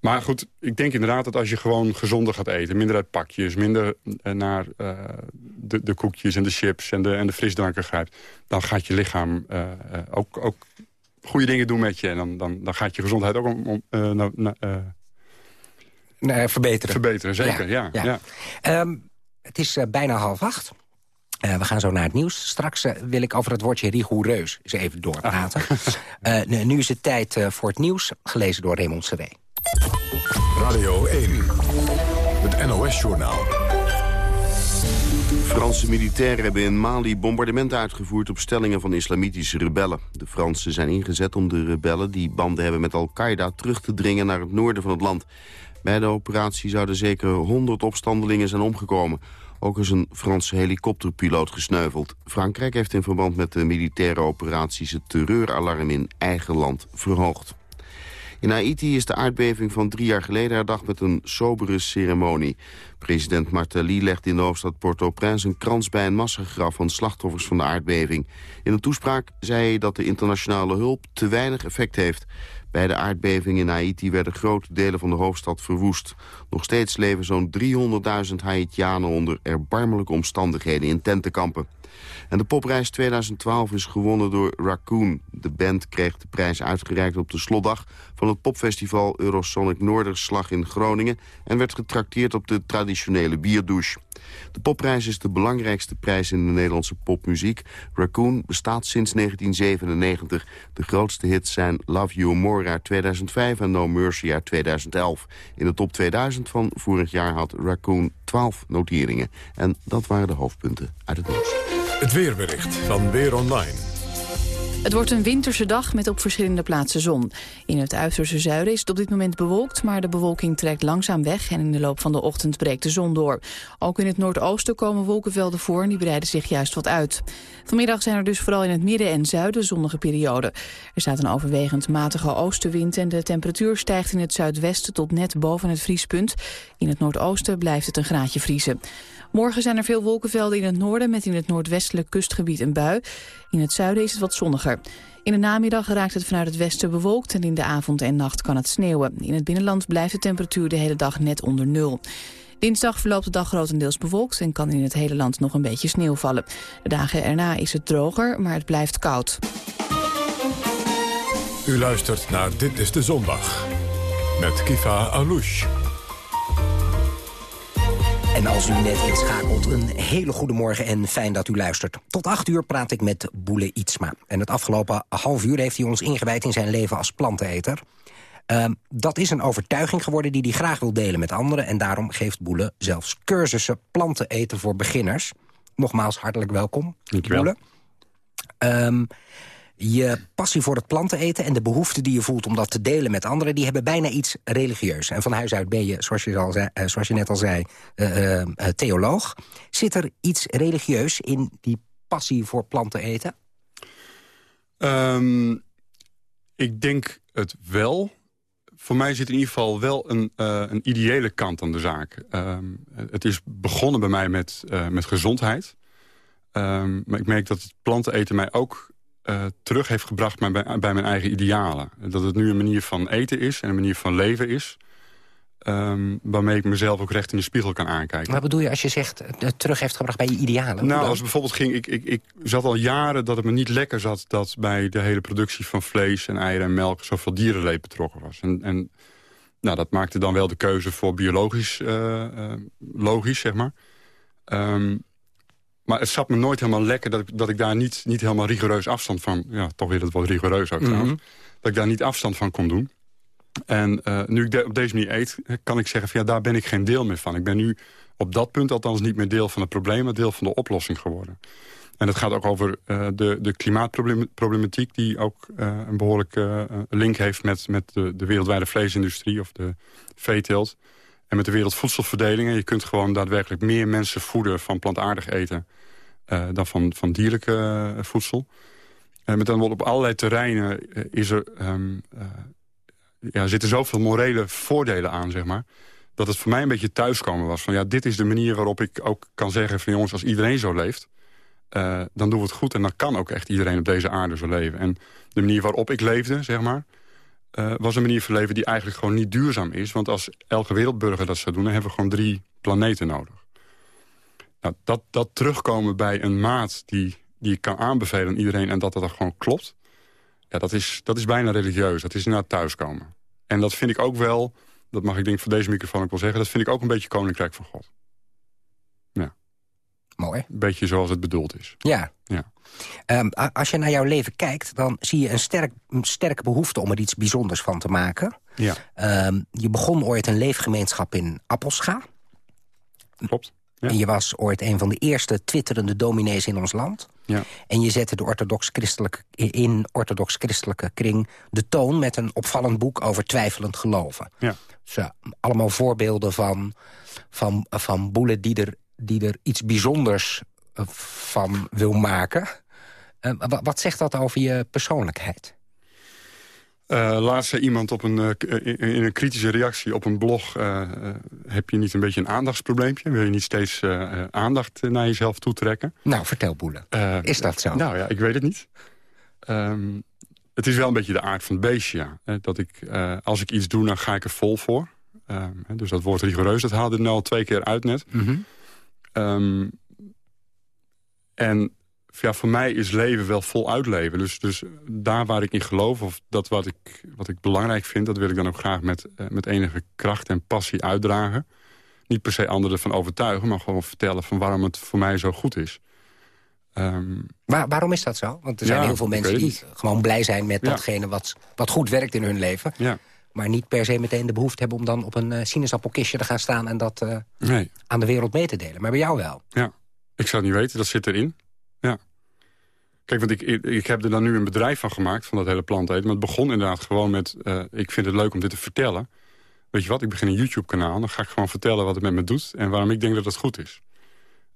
Maar goed, ik denk inderdaad dat als je gewoon gezonder gaat eten... minder uit pakjes, minder eh, naar uh, de, de, koekjes en de chips en de, en de frisdranken grijpt... dan gaat je lichaam uh, ook, ook goede dingen doen met je. En dan, dan, dan gaat je gezondheid ook om, om nou, nee, verbeteren. Verbeteren, zeker, ja. ja, Um, het is bijna half acht. Uh, we gaan zo naar het nieuws. Straks uh, wil ik over het woordje rigoureus eens even doorpraten. Uh, nu is het tijd voor het nieuws, gelezen door Raymond Seré. Radio 1, het NOS-journaal. Franse militairen hebben in Mali bombardementen uitgevoerd op stellingen van islamitische rebellen. De Fransen zijn ingezet om de rebellen die banden hebben met Al-Qaeda terug te dringen naar het noorden van het land. Bij de operatie zouden zeker 100 opstandelingen zijn omgekomen. Ook is een Franse helikopterpiloot gesneuveld. Frankrijk heeft in verband met de militaire operaties het terreuralarm in eigen land verhoogd. In Haiti is de aardbeving van drie jaar geleden herdacht met een sobere ceremonie. President Martelly legt in de hoofdstad Port-au-Prince een krans bij een massagraf van slachtoffers van de aardbeving. In een toespraak zei hij dat de internationale hulp te weinig effect heeft. Bij de aardbeving in Haiti werden grote delen van de hoofdstad verwoest. Nog steeds leven zo'n 300.000 Haitianen onder erbarmelijke omstandigheden in tentenkampen. En de popprijs 2012 is gewonnen door Raccoon. De band kreeg de prijs uitgereikt op de slotdag van het popfestival Eurosonic Noorderslag in Groningen... en werd getrakteerd op de traditionele bierdouche. De popprijs is de belangrijkste prijs in de Nederlandse popmuziek. Raccoon bestaat sinds 1997. De grootste hits zijn Love You More uit 2005 en No Mercy uit 2011. In de top 2000 van vorig jaar had Raccoon 12 noteringen. En dat waren de hoofdpunten uit het nieuws. Het weerbericht van Weer Online. Het wordt een winterse dag met op verschillende plaatsen zon. In het uiterste zuiden is het op dit moment bewolkt... maar de bewolking trekt langzaam weg en in de loop van de ochtend breekt de zon door. Ook in het noordoosten komen wolkenvelden voor en die breiden zich juist wat uit. Vanmiddag zijn er dus vooral in het midden en zuiden zonnige perioden. Er staat een overwegend matige oostenwind... en de temperatuur stijgt in het zuidwesten tot net boven het vriespunt. In het noordoosten blijft het een graadje vriezen. Morgen zijn er veel wolkenvelden in het noorden met in het noordwestelijk kustgebied een bui. In het zuiden is het wat zonniger. In de namiddag raakt het vanuit het westen bewolkt en in de avond en nacht kan het sneeuwen. In het binnenland blijft de temperatuur de hele dag net onder nul. Dinsdag verloopt de dag grotendeels bewolkt en kan in het hele land nog een beetje sneeuw vallen. De dagen erna is het droger, maar het blijft koud. U luistert naar Dit is de Zondag met Kifa Alouche. En als u net inschakelt, een hele goede morgen en fijn dat u luistert. Tot acht uur praat ik met Boele Ietsma. En het afgelopen half uur heeft hij ons ingewijd in zijn leven als planteneter. Uh, dat is een overtuiging geworden die hij graag wil delen met anderen... en daarom geeft Boele zelfs cursussen planten eten voor beginners. Nogmaals, hartelijk welkom, Boele. Um, je passie voor het planten eten en de behoefte die je voelt om dat te delen met anderen... die hebben bijna iets religieus. En van huis uit ben je, zoals je, al zei, eh, zoals je net al zei, uh, uh, theoloog. Zit er iets religieus in die passie voor planten eten? Um, ik denk het wel. Voor mij zit in ieder geval wel een, een ideële kant aan de zaak. Um, het is begonnen bij mij met, met gezondheid. Um, maar ik merk dat het planten eten mij ook uh, terug heeft gebracht bij, bij, mijn eigen idealen. Dat het nu een manier van eten is en een manier van leven is... Um, waarmee ik mezelf ook recht in de spiegel kan aankijken. Wat bedoel je als je zegt terug heeft gebracht bij je idealen? Nou, als bijvoorbeeld ging... Ik, ik, ik zat al jaren dat het me niet lekker zat... dat bij de hele productie van vlees en eieren en melk... zoveel dierenleed betrokken was. En, en nou, dat maakte dan wel de keuze voor biologisch uh, logisch, zeg maar. Um, maar het zat me nooit helemaal lekker dat ik, dat ik daar niet, niet helemaal rigoureus afstand van... ja, toch weer het wat rigoureus ook trouwens... Mhm. dat ik daar niet afstand van kon doen. En eh, nu ik de- op deze manier eet, kan ik zeggen... Van, ja, daar ben ik geen deel meer van. Ik ben nu op dat punt althans niet meer deel van het probleem... maar deel van de oplossing geworden. En het gaat ook over eh, de, de klimaatproblematiek... die ook eh, een behoorlijke eh, link heeft met, met de, de wereldwijde vleesindustrie... of de veeteelt. En met de wereldvoedselverdeling. Je kunt gewoon daadwerkelijk meer mensen voeden van plantaardig eten... eh, dan van, van dierlijke eh, voedsel. En met dan op allerlei terreinen eh, is er, ehm, eh, ja, zitten zoveel morele voordelen aan, zeg maar... dat het voor mij een beetje thuiskomen was. Van ja, dit is de manier waarop ik ook kan zeggen van jongens, als iedereen zo leeft... eh, dan doen we het goed en dan kan ook echt iedereen op deze aarde zo leven. En de manier waarop ik leefde, zeg maar... eh, was een manier van leven die eigenlijk gewoon niet duurzaam is. Want als elke wereldburger dat zou doen... dan hebben we gewoon drie planeten nodig. Nou, dat, dat terugkomen bij een maat die, die ik kan aanbevelen aan iedereen... en dat dat gewoon klopt... Ja, dat, is, dat is bijna religieus. Dat is inderdaad thuiskomen. En dat vind ik ook wel... dat mag ik denk voor deze microfoon ook wel zeggen... dat vind ik ook een beetje Koninkrijk van God. Mooi. Een beetje zoals het bedoeld is. Ja. Ja. Ehm, als je naar jouw leven kijkt, dan zie je een, sterk, een sterke behoefte om er iets bijzonders van te maken. Ja, Ehm, je begon ooit een leefgemeenschap in Appelscha. klopt. Ja. En je was ooit een van de eerste twitterende dominees in ons land. Ja. En je zette de orthodox-christelijke, in orthodox-christelijke kring de toon... met een opvallend boek over twijfelend geloven. Ja. Dus, allemaal voorbeelden van, van, van boelen die er, die er iets bijzonders eh, van wil maken. Eh, wa- wat zegt dat over je persoonlijkheid? Eh, laatst zei iemand op een, in, een kritische reactie op een blog... heb je niet een beetje een aandachtsprobleempje? Wil je niet steeds aandacht naar jezelf toetrekken? Nou, vertel boelen. Is dat zo? Nou ja, ik weet het niet. Ehm, het is wel een beetje de aard van het beestje, ja. Dat ik, als ik iets doe, dan ga ik er vol voor. Ehm, dus dat woord rigoureus, dat haalde al twee keer uit net. Mhm. Ehm, en ja, voor mij is leven wel voluit leven. Dus, dus daar waar ik in geloof, of dat wat ik, wat ik belangrijk vind... dat wil ik dan ook graag met, eh, met enige kracht en passie uitdragen. Niet per se anderen ervan overtuigen, maar gewoon vertellen... van waarom het voor mij zo goed is. Ehm, Waar- waarom is dat zo? Want er zijn Ja, heel veel mensen die gewoon blij zijn met Ja. datgene wat, wat goed werkt in hun leven. ja, Maar niet per se meteen de behoefte hebben om dan op een eh, sinaasappelkistje te gaan staan... en dat eh, nee. aan de wereld mee te delen. Maar bij jou wel. Ja, ik zou het niet weten, dat zit erin. Ja. Kijk, want ik, ik, heb er dan nu een bedrijf van gemaakt, van dat hele planten eten. Maar het begon inderdaad gewoon met, eh, ik vind het leuk om dit te vertellen. Weet je wat, ik begin een YouTube-kanaal. Dan ga ik gewoon vertellen wat het met me doet en waarom ik denk dat het goed is.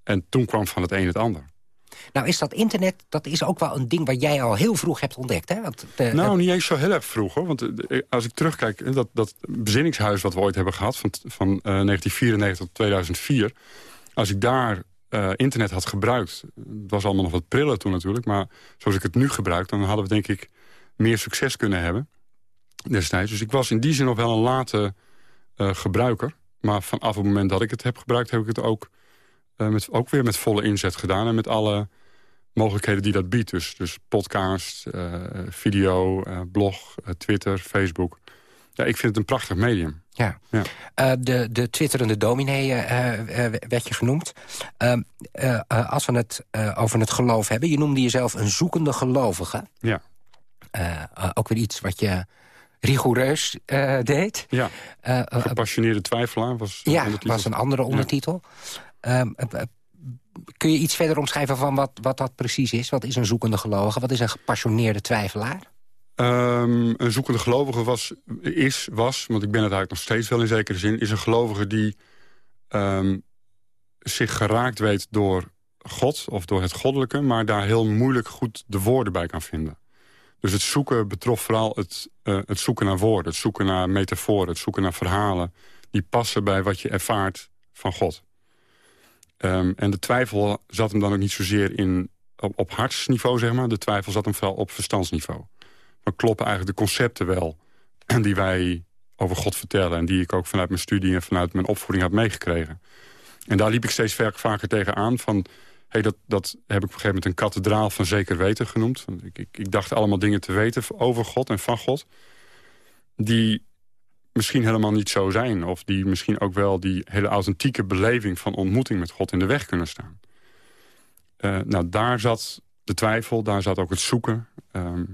En toen kwam van het een het ander. Nou is dat internet, dat is ook wel een ding wat jij al heel vroeg hebt ontdekt. Hè? Want de, Nou, niet eens zo heel erg vroeg, hoor. Want eh, als ik terugkijk, eh, dat, dat bezinningshuis wat we ooit hebben gehad... van, van eh, 1994 tot 2004... als ik daar eh, internet had gebruikt... het was allemaal nog wat priller toen natuurlijk... maar zoals ik het nu gebruik... dan hadden we denk ik meer succes kunnen hebben destijds. Dus ik was in die zin nog wel een late eh, gebruiker. Maar vanaf het moment dat ik het heb gebruikt... heb ik het ook, eh, met, ook weer met volle inzet gedaan... en met alle mogelijkheden die dat biedt. Dus, dus podcast, eh, video, eh, blog, eh, Twitter, Facebook. Ja, ik vind het een prachtig medium. ja. Ja. Eh, de, de twitterende dominee eh, eh, werd je genoemd. Ehm, eh, eh, als we het eh, over het geloof hebben... je noemde jezelf een zoekende gelovige. Ja, Eh, eh, ook weer iets wat je rigoureus eh, deed. ja. Eh, eh, gepassioneerde twijfelaar was ja, was een andere ondertitel. Ehm, eh, eh, kun je iets verder omschrijven van wat, wat dat precies is? Wat is een zoekende gelovige? Wat is een gepassioneerde twijfelaar? Ehm, een zoekende gelovige was, is, was, want ik ben het eigenlijk nog steeds wel in zekere zin... is een gelovige die ehm, zich geraakt weet door God of door het goddelijke... maar daar heel moeilijk goed de woorden bij kan vinden. Dus het zoeken betrof vooral het, eh, het zoeken naar woorden... het zoeken naar metaforen, het zoeken naar verhalen... die passen bij wat je ervaart van God. Ehm, en de twijfel zat hem dan ook niet zozeer in, op, op hartsniveau, zeg maar. De twijfel zat hem vooral op verstandsniveau. Maar kloppen eigenlijk de concepten wel die wij over God vertellen... en die ik ook vanuit mijn studie en vanuit mijn opvoeding had meegekregen. En daar liep ik steeds vaker tegen aan van... Hey, dat, dat heb ik op een gegeven moment een kathedraal van zeker weten genoemd. Ik, ik, ik dacht allemaal dingen te weten over God en van God... die misschien helemaal niet zo zijn. Of die misschien ook wel die hele authentieke beleving van ontmoeting met God in de weg kunnen staan. nou, daar zat de twijfel, daar zat ook het zoeken. Ehm,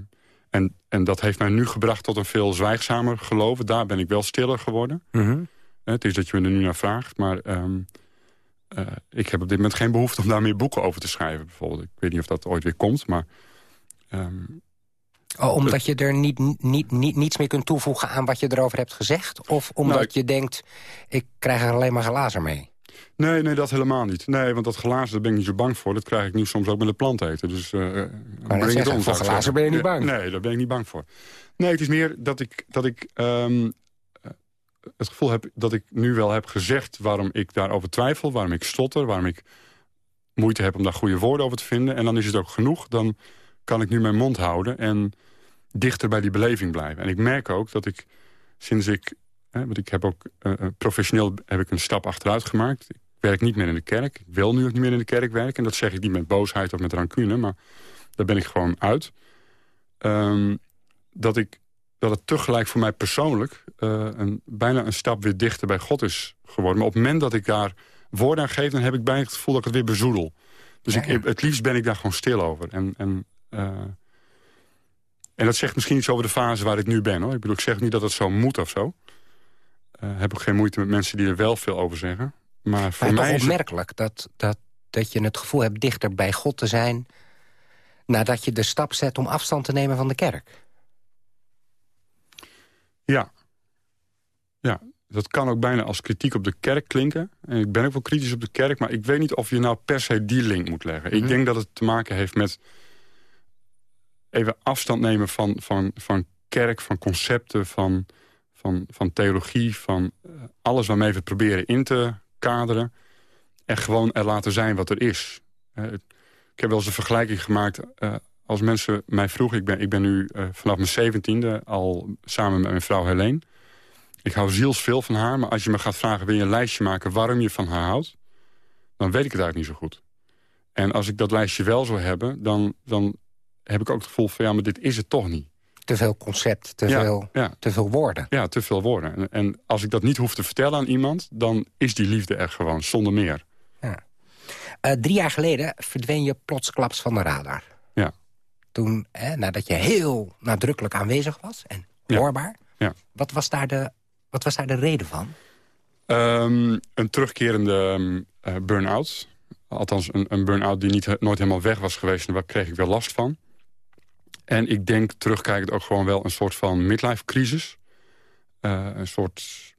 en, en dat heeft mij nu gebracht tot een veel zwijgzamer geloven. Daar ben ik wel stiller geworden. Mhm. Het is dat je me er nu naar vraagt, maar... Ehm, uh, ik heb op dit moment geen behoefte om daar meer boeken over te schrijven. Bijvoorbeeld. Ik weet niet of dat ooit weer komt, maar... Um, oh, omdat je er niet, niet, niet, niets meer kunt toevoegen aan wat je erover hebt gezegd? Of omdat nou, je denkt, ik krijg er alleen maar glazen mee? Nee, nee, dat helemaal niet. Nee, want dat glazen, daar ben ik niet zo bang voor. Dat krijg ik nu soms ook met de plant eten. Dus uh, maar breng het om. Voor glazen ben je niet bang? nee, daar ben ik niet bang voor. Nee, het is meer dat ik, dat ik um, het gevoel heb dat ik nu wel heb gezegd... waarom ik daarover twijfel, waarom ik stotter... waarom ik moeite heb om daar goede woorden over te vinden. En dan is het ook genoeg. Dan kan ik nu mijn mond houden en dichter bij die beleving blijven. En ik merk ook dat ik sinds ik... Hè, want ik heb ook uh, professioneel heb ik een stap achteruit gemaakt. Ik werk niet meer in de kerk. Ik wil nu ook niet meer in de kerk werken. En dat zeg ik niet met boosheid of met rancune. Maar daar ben ik gewoon uit. Um, dat ik dat het tegelijk voor mij persoonlijk... Uh, een, bijna een stap weer dichter bij God is geworden. Maar op het moment dat ik daar woorden aan geef... dan heb ik bijna het gevoel dat ik het weer bezoedel. Dus Ik, het liefst ben ik daar gewoon stil over. En, en, en dat zegt misschien iets over de fase waar ik nu ben. Hoor. Ik bedoel, ik zeg niet dat het zo moet of zo. Uh, heb ook geen moeite met mensen die er wel veel over zeggen. Maar voor maar mij is opmerkelijk dat, dat, dat je het gevoel hebt dichter bij God te zijn... nadat je de stap zet om afstand te nemen van de kerk. Ja. Ja, dat kan ook bijna als kritiek op de kerk klinken. En ik ben ook wel kritisch op de kerk, maar ik weet niet of je nou per se die link moet leggen. Ik mhm. denk dat het te maken heeft met even afstand nemen van, van, van kerk, van concepten, van, van, van theologie, van eh, alles waarmee we proberen in te kaderen. En gewoon er laten zijn wat er is. ik heb wel eens een vergelijking gemaakt. Uh, als mensen mij vroegen... ik ben, ik ben nu vanaf mijn zeventiende al samen met mijn vrouw Helene. Ik hou zielsveel van haar, maar als je me gaat vragen... wil je een lijstje maken waarom je van haar houdt... dan weet ik het eigenlijk niet zo goed. En als ik dat lijstje wel zou hebben... dan, dan heb ik ook het gevoel van... ja, maar dit is het toch niet. Te veel concept, te, veel, ja. te veel woorden. Ja, te veel woorden. En, en, als ik dat niet hoef te vertellen aan iemand... dan is die liefde er gewoon, zonder meer. Ja. Uh, drie jaar geleden verdween je plotsklaps van de radar toen, hè, nadat je heel nadrukkelijk aanwezig was en hoorbaar. Ja. Wat, was daar de, wat was daar de reden van? Um, een terugkerende uh, burn-out. Althans, een, een burn-out die niet, nooit helemaal weg was geweest... en daar kreeg ik wel last van. En ik denk terugkijkend ook gewoon wel een soort van midlife-crisis. Uh, een soort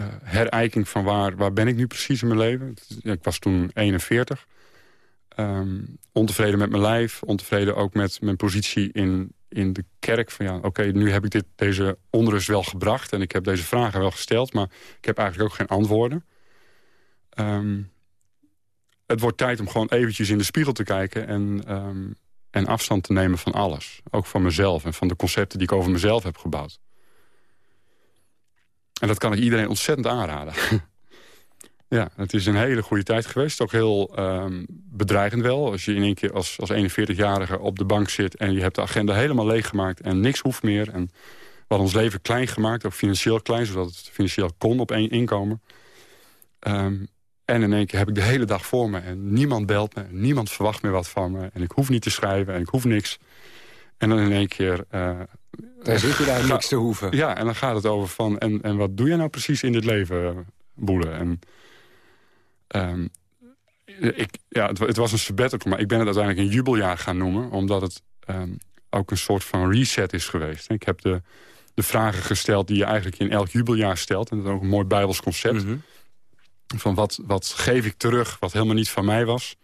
uh, herijking van waar, waar ben ik nu precies in mijn leven. Ik was toen 41. Um, ontevreden met mijn lijf, ontevreden ook met mijn positie in, in de kerk. Van ja, oké, nu heb ik dit, deze onrust wel gebracht en ik heb deze vragen wel gesteld, maar ik heb eigenlijk ook geen antwoorden. Um, het wordt tijd om gewoon eventjes in de spiegel te kijken en, um, en afstand te nemen van alles. Ook van mezelf en van de concepten die ik over mezelf heb gebouwd. En dat kan ik iedereen ontzettend aanraden. Ja, het is een hele goede tijd geweest. Ook heel um, bedreigend wel. Als je in één keer als, als 41-jarige op de bank zit... en je hebt de agenda helemaal leeggemaakt en niks hoeft meer. En we hadden ons leven klein gemaakt, ook financieel klein... zodat het financieel kon op één inkomen. Um, en in één keer heb ik de hele dag voor me. En niemand belt me, niemand verwacht meer wat van me. En ik hoef niet te schrijven en ik hoef niks. En dan in één keer... Uh, dan zit je daar niks te hoeven. Ja, en dan gaat het over van... en, en wat doe je nou precies in dit leven, Boelen? En Um, ik, ja, het, het, was een sabbatical, maar ik ben het uiteindelijk een jubeljaar gaan noemen. Omdat het um, ook een soort van reset is geweest. Ik heb de, de vragen gesteld die je eigenlijk in elk jubeljaar stelt. En dat is ook een mooi bijbels concept. Mhm. Van wat, wat geef ik terug wat helemaal niet van mij was.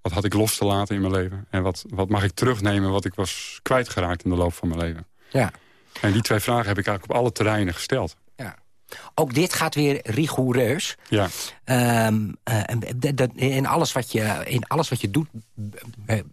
Wat had ik los te laten in mijn leven. En wat, wat mag ik terugnemen wat ik was kwijtgeraakt in de loop van mijn leven. Ja. En die twee vragen heb ik eigenlijk op alle terreinen gesteld. Ook dit gaat weer rigoureus. Ja. Um, in, alles wat je, in alles wat je doet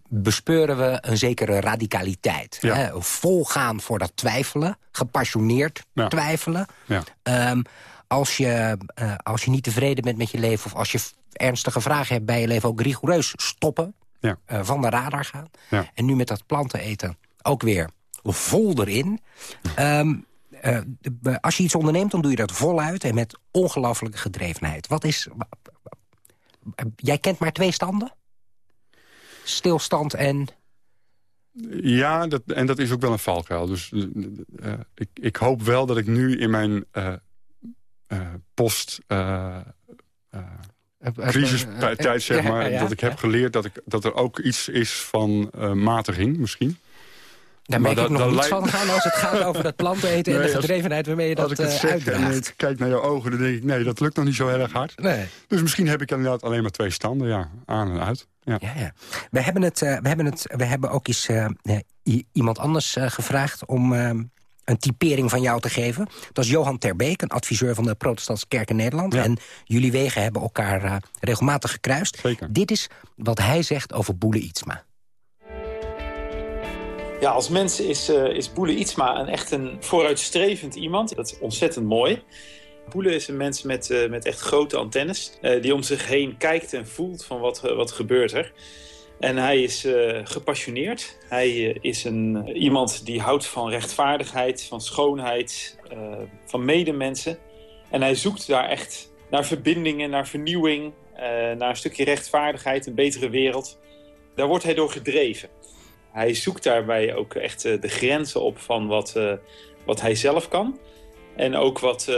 bespeuren we een zekere radicaliteit. Ja. Hè? Volgaan voor dat twijfelen. Gepassioneerd twijfelen. Ja. Um, als, je, uh, als je niet tevreden bent met je leven... of als je ernstige vragen hebt bij je leven... ook rigoureus stoppen. Ja. Uh, van de radar gaan. Ja. En nu met dat planten eten ook weer vol erin. Um, uh, als je iets onderneemt, dan doe je dat voluit en met ongelooflijke gedrevenheid. Wat is... Jij kent maar twee standen? stilstand en... Ja, dat, en dat is ook wel een valkuil. Dus uh, ik, ik, hoop wel dat ik nu in mijn post... crisistijd, zeg maar, dat ik heb geleerd dat, ik, dat er ook iets is van matiging misschien. Daar merk ik nog niets van gaan als het gaat over dat planten eten... en de gedrevenheid waarmee je dat als ik het kijk naar je ogen, dan denk ik... nee, dat lukt nog niet zo heel erg hard. Nee. Dus misschien heb ik inderdaad alleen maar twee standen, ja, aan en uit. Ja. Ja, ja. We, hebben het, uh, we, hebben het, we hebben ook eens uh, iemand anders uh, gevraagd om een typering van jou te geven. Dat is Johan Terbeek, een adviseur van de Protestantse Kerk in Nederland. Ja. En jullie wegen hebben elkaar regelmatig gekruist. Zeker. Dit is wat hij zegt over Boele Ietsma. Ja, als mens is, uh, is Boele Ietsma een echt een vooruitstrevend iemand. Dat is ontzettend mooi. Boele is een mens met, uh, met echt grote antennes. Uh, die om zich heen kijkt en voelt van wat, wat gebeurt er. En hij is gepassioneerd. Hij is een, iemand die houdt van rechtvaardigheid, van schoonheid, van medemensen. En hij zoekt daar echt naar verbindingen, naar vernieuwing, naar een stukje rechtvaardigheid, een betere wereld. Daar wordt hij door gedreven hij zoekt daarbij ook echt de grenzen op van wat, wat hij zelf kan. En ook wat,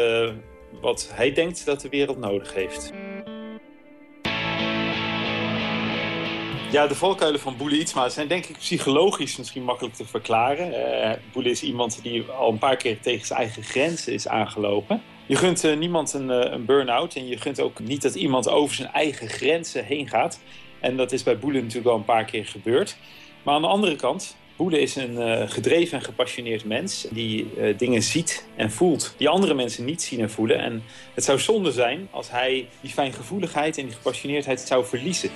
wat hij denkt dat de wereld nodig heeft. Ja, de valkuilen van Boele Ietsma zijn denk ik psychologisch misschien makkelijk te verklaren. Uh, Boele is iemand die al een paar keer tegen zijn eigen grenzen is aangelopen. Je gunt uh, niemand een, uh, een burn-out en je gunt ook niet dat iemand over zijn eigen grenzen heen gaat. En dat is bij Boele natuurlijk al een paar keer gebeurd. Maar aan de andere kant, Boele is een gedreven en gepassioneerd mens... die dingen ziet en voelt die andere mensen niet zien en voelen. En het zou zonde zijn als hij die fijngevoeligheid en die gepassioneerdheid zou verliezen.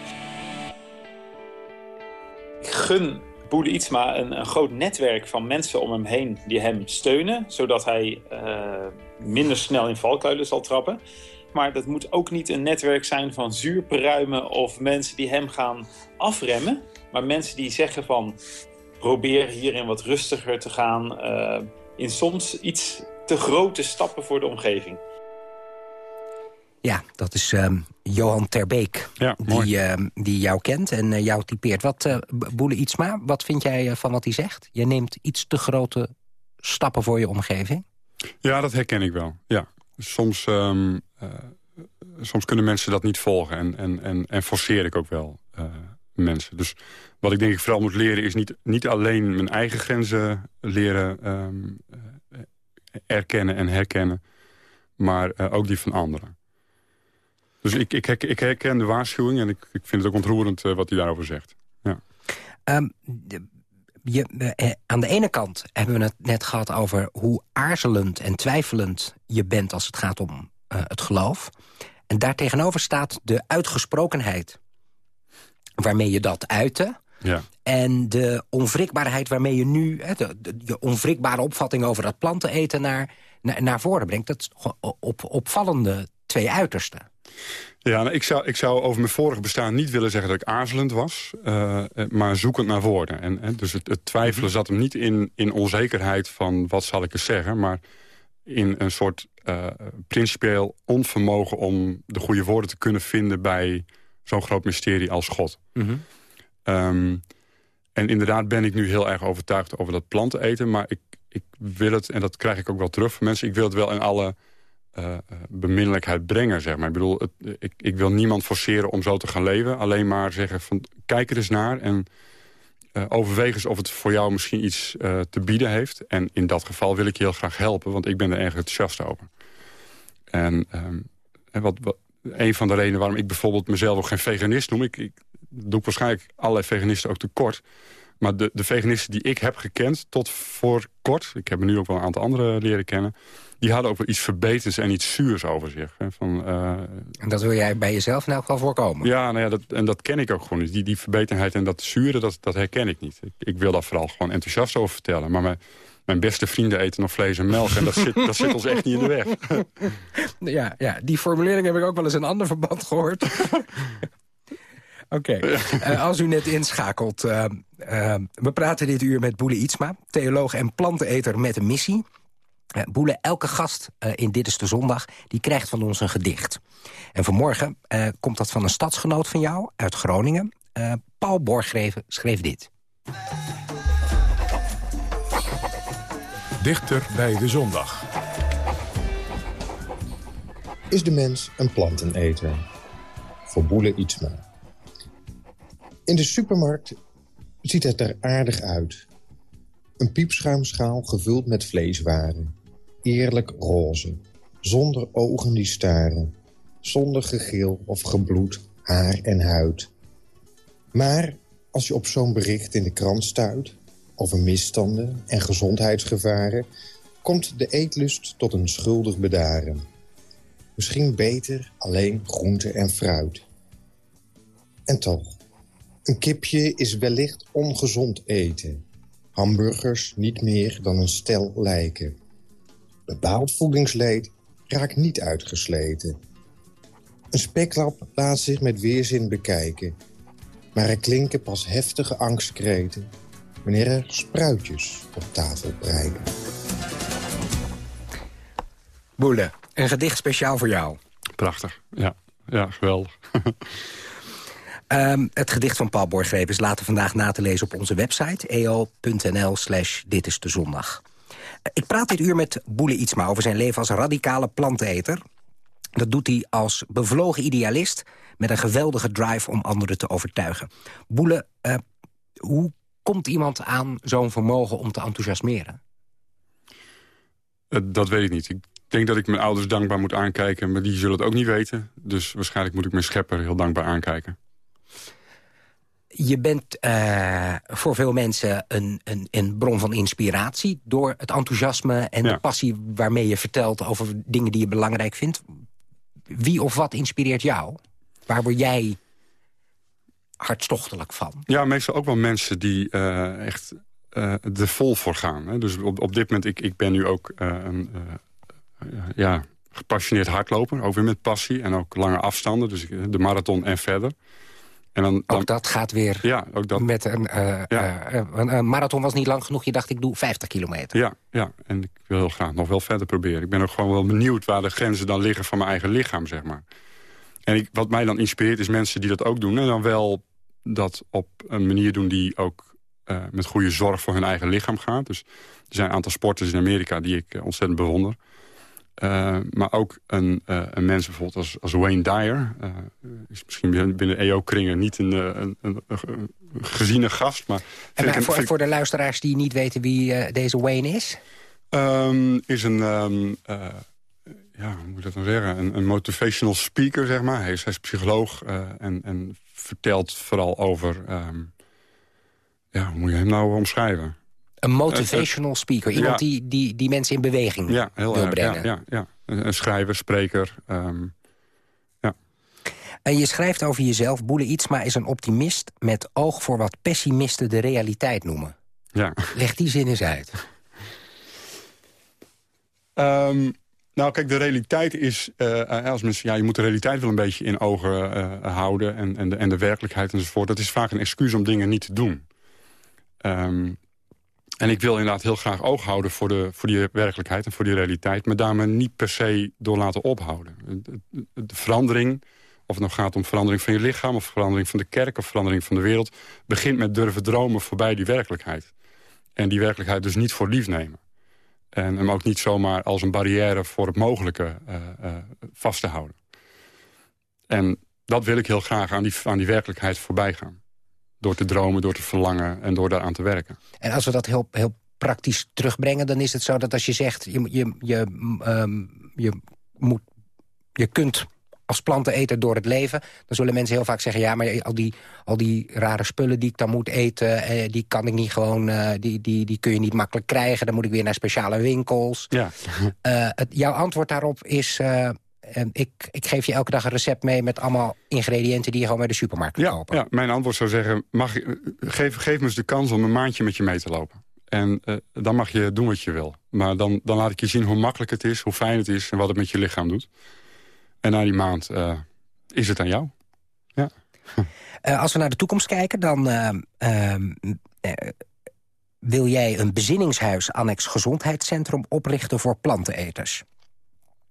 Ik gun Boele Ietsma een, een, groot netwerk van mensen om hem heen die hem steunen... zodat hij uh, minder snel in valkuilen zal trappen. Maar dat moet ook niet een netwerk zijn van zuurpruimen of mensen die hem gaan afremmen... Maar mensen die zeggen van probeer hierin wat rustiger te gaan. Uh, in soms iets te grote stappen voor de omgeving. Ja, dat is um, Johan Terbeek, ja, die, uh, die jou kent en uh, jou typeert. Wat, uh, Boele Ietsma, wat vind jij van wat hij zegt? Je neemt iets te grote stappen voor je omgeving? Ja, dat herken ik wel. Ja. Soms, um, soms kunnen mensen dat niet volgen en, en, en, en forceer ik ook wel mensen. Dus wat ik denk ik vooral moet leren is niet, niet alleen mijn eigen grenzen leren um, erkennen en herkennen. Maar ook die van anderen. Dus ik, ik, ik herken de waarschuwing en ik, ik vind het ook ontroerend uh, wat hij daarover zegt. Ja. Um, je, eh, aan de ene kant hebben we het net gehad over hoe aarzelend en twijfelend je bent als het gaat om uh, het geloof. En daartegenover staat de uitgesprokenheid waarmee je dat uitte. Ja. En de onwrikbaarheid waarmee je nu... Hè, de, de, de, onwrikbare opvatting over dat planten eten naar, naar, naar voren brengt. Dat is op, opvallende twee uitersten. Ja, nou, ik, zou, ik zou over mijn vorige bestaan niet willen zeggen dat ik aarzelend was. Uh, maar zoekend naar woorden. En, en dus het, het, twijfelen zat hem niet in, in onzekerheid van wat zal ik eens zeggen. Maar in een soort uh, principieel onvermogen om de goede woorden te kunnen vinden bij zo'n groot mysterie als God. Mm -hmm. um, en inderdaad ben ik nu heel erg overtuigd over dat planten eten. Maar ik, ik wil het, en dat krijg ik ook wel terug van mensen... ik wil het wel in alle uh, beminnelijkheid brengen, zeg maar. Ik bedoel, ik, ik wil niemand forceren om zo te gaan leven. Alleen maar zeggen van, kijk er eens naar... en uh, overweeg eens of het voor jou misschien iets te bieden heeft. En in dat geval wil ik je heel graag helpen... want ik ben er erg enthousiast over. En, um, en wat, wat, een van de redenen waarom ik bijvoorbeeld mezelf ook geen veganist noem... ik, ik doe waarschijnlijk allerlei veganisten ook tekort... maar de, de veganisten die ik heb gekend tot voor kort... ik heb er nu ook wel een aantal andere leren kennen... die hadden ook wel iets verbeters en iets zuurs over zich. Hè, van, uh, en dat wil jij bij jezelf nou wel voorkomen? Ja, nou ja dat, en dat ken ik ook gewoon niet. Die, die verbetenheid en dat zure, dat, dat herken ik niet. Ik, ik wil daar vooral gewoon enthousiast over vertellen. Maar mijn, mijn beste vrienden eten nog vlees en melk. En dat zit, dat zit ons echt niet in de weg. Ja, ja, die formulering heb ik ook wel eens in een ander verband gehoord. Oké, okay. uh, als u net inschakelt. Uh, uh, we praten dit uur met Boele Ietsma, theoloog en planteneter met een missie. Boele, elke gast in Dit is de Zondag, die krijgt van ons een gedicht. En vanmorgen komt dat van een stadsgenoot van jou uit Groningen. Uh, Paul Borgreven schreef dit. Dichter bij de zondag. Is de mens een planteneter? Voor Boele Ietsma. In de supermarkt ziet het er aardig uit. Een piepschuimschaal gevuld met vleeswaren. Eerlijk roze. Zonder ogen die staren. Zonder gegil of gebloed, haar en huid. Maar als je op zo'n bericht in de krant stuit... over misstanden en gezondheidsgevaren... komt de eetlust tot een schuldig bedaren. Misschien beter alleen groente en fruit. En toch, een kipje is wellicht ongezond eten. Hamburgers niet meer dan een stel lijken. Bepaald voedingsleed raakt niet uitgesleten. Een speklap laat zich met weerzin bekijken. Maar er klinken pas heftige angstkreten... wanneer er spruitjes op tafel prijken. Boele, een gedicht speciaal voor jou. Prachtig, ja. Ja, geweldig. Um, het gedicht van Paul Borgreep is later vandaag na te lezen op onze website... eo.nl slash dit is de zondag. Ik praat dit uur met Boele Ietsma over zijn leven als radicale planteter. Dat doet hij als bevlogen idealist... met een geweldige drive om anderen te overtuigen. Boele, uh, hoe komt iemand aan zo'n vermogen om te enthousiasmeren? Uh, dat weet ik niet. Ik denk dat ik mijn ouders dankbaar moet aankijken... maar die zullen het ook niet weten. Dus waarschijnlijk moet ik mijn schepper heel dankbaar aankijken je bent uh, voor veel mensen een, een, een, bron van inspiratie... door het enthousiasme en de passie waarmee je vertelt... over dingen die je belangrijk vindt. Wie of wat inspireert jou? Waar word jij hartstochtelijk van? Ja, meestal ook wel mensen die uh, echt uh, er vol voor gaan. Hè. Dus op, op dit moment, ik, ik ben nu ook een ja, gepassioneerd hardloper. Ook weer met passie en ook lange afstanden. Dus de marathon en verder. En dan, dan, ook dat gaat weer ja, ook dat, met een, uh, ja. uh, een, marathon was niet lang genoeg. Je dacht, ik doe 50 kilometer. Ja, ja, en ik wil heel graag nog wel verder proberen. Ik ben ook gewoon wel benieuwd waar de grenzen dan liggen van mijn eigen lichaam, zeg maar. En ik, wat mij dan inspireert is mensen die dat ook doen. En dan wel dat op een manier doen die ook uh, met goede zorg voor hun eigen lichaam gaat. Dus er zijn een aantal sporters in Amerika die ik ontzettend bewonder. Uh, maar ook een, uh, een mens bijvoorbeeld als, als Wayne Dyer... Uh, is misschien binnen EO-kringen niet een, een, een, een, geziene gast. Maar en voor, voor, de luisteraars die niet weten wie deze Wayne is? Um, is een... Um, ja, hoe moet ik dat dan zeggen? Een, een motivational speaker, zeg maar. Hij is, hij is psycholoog en, en vertelt vooral over... Um, ja, hoe moet je hem nou omschrijven? Een motivational speaker. Iemand die, die, die mensen in beweging ja, heel wil erg, brengen. Ja, ja, Een schrijver, spreker. Um, ja. En je schrijft over jezelf... Boele Ietsma is een optimist met oog voor wat pessimisten de realiteit noemen. Ja. Leg die zin eens uit. Um, nou, kijk, de realiteit is... Uh, als mensen, ja, je moet de realiteit wel een beetje in ogen uh, houden... En, en, de, en de werkelijkheid enzovoort. Dat is vaak een excuus om dingen niet te doen. Um, en ik wil inderdaad heel graag oog houden voor, de, voor die werkelijkheid en voor die realiteit... maar daar me niet per se door laten ophouden. De, verandering, of het nou gaat om verandering van je lichaam... of verandering van de kerk of verandering van de wereld... begint met durven dromen voorbij die werkelijkheid. En die werkelijkheid dus niet voor lief nemen. En hem ook niet zomaar als een barrière voor het mogelijke uh, uh, vast te houden. En dat wil ik heel graag aan die, aan die werkelijkheid voorbij gaan. Door te dromen, door te verlangen en door daaraan te werken. En als we dat heel, heel praktisch terugbrengen... dan is het zo dat als je zegt... je, je, je, um, je, moet, je kunt als planteneter door het leven... dan zullen mensen heel vaak zeggen... ja, maar al die, al die rare spullen die ik dan moet eten... Eh, die kan ik niet gewoon... Uh, die, die, die kun je niet makkelijk krijgen. Dan moet ik weer naar speciale winkels. Ja. Uh, het, jouw antwoord daarop is... Uh, ik, ik geef je elke dag een recept mee met allemaal ingrediënten... die je gewoon bij de supermarkt kan ja, kopen. Ja, mijn antwoord zou zeggen, mag, geef, geef me eens de kans om een maandje met je mee te lopen. En uh, dan mag je doen wat je wil. Maar dan, dan laat ik je zien hoe makkelijk het is, hoe fijn het is... en wat het met je lichaam doet. En na die maand uh, is het aan jou. Ja. Uh, als we naar de toekomst kijken, dan wil jij een bezinningshuis... annex gezondheidscentrum oprichten voor planteneters.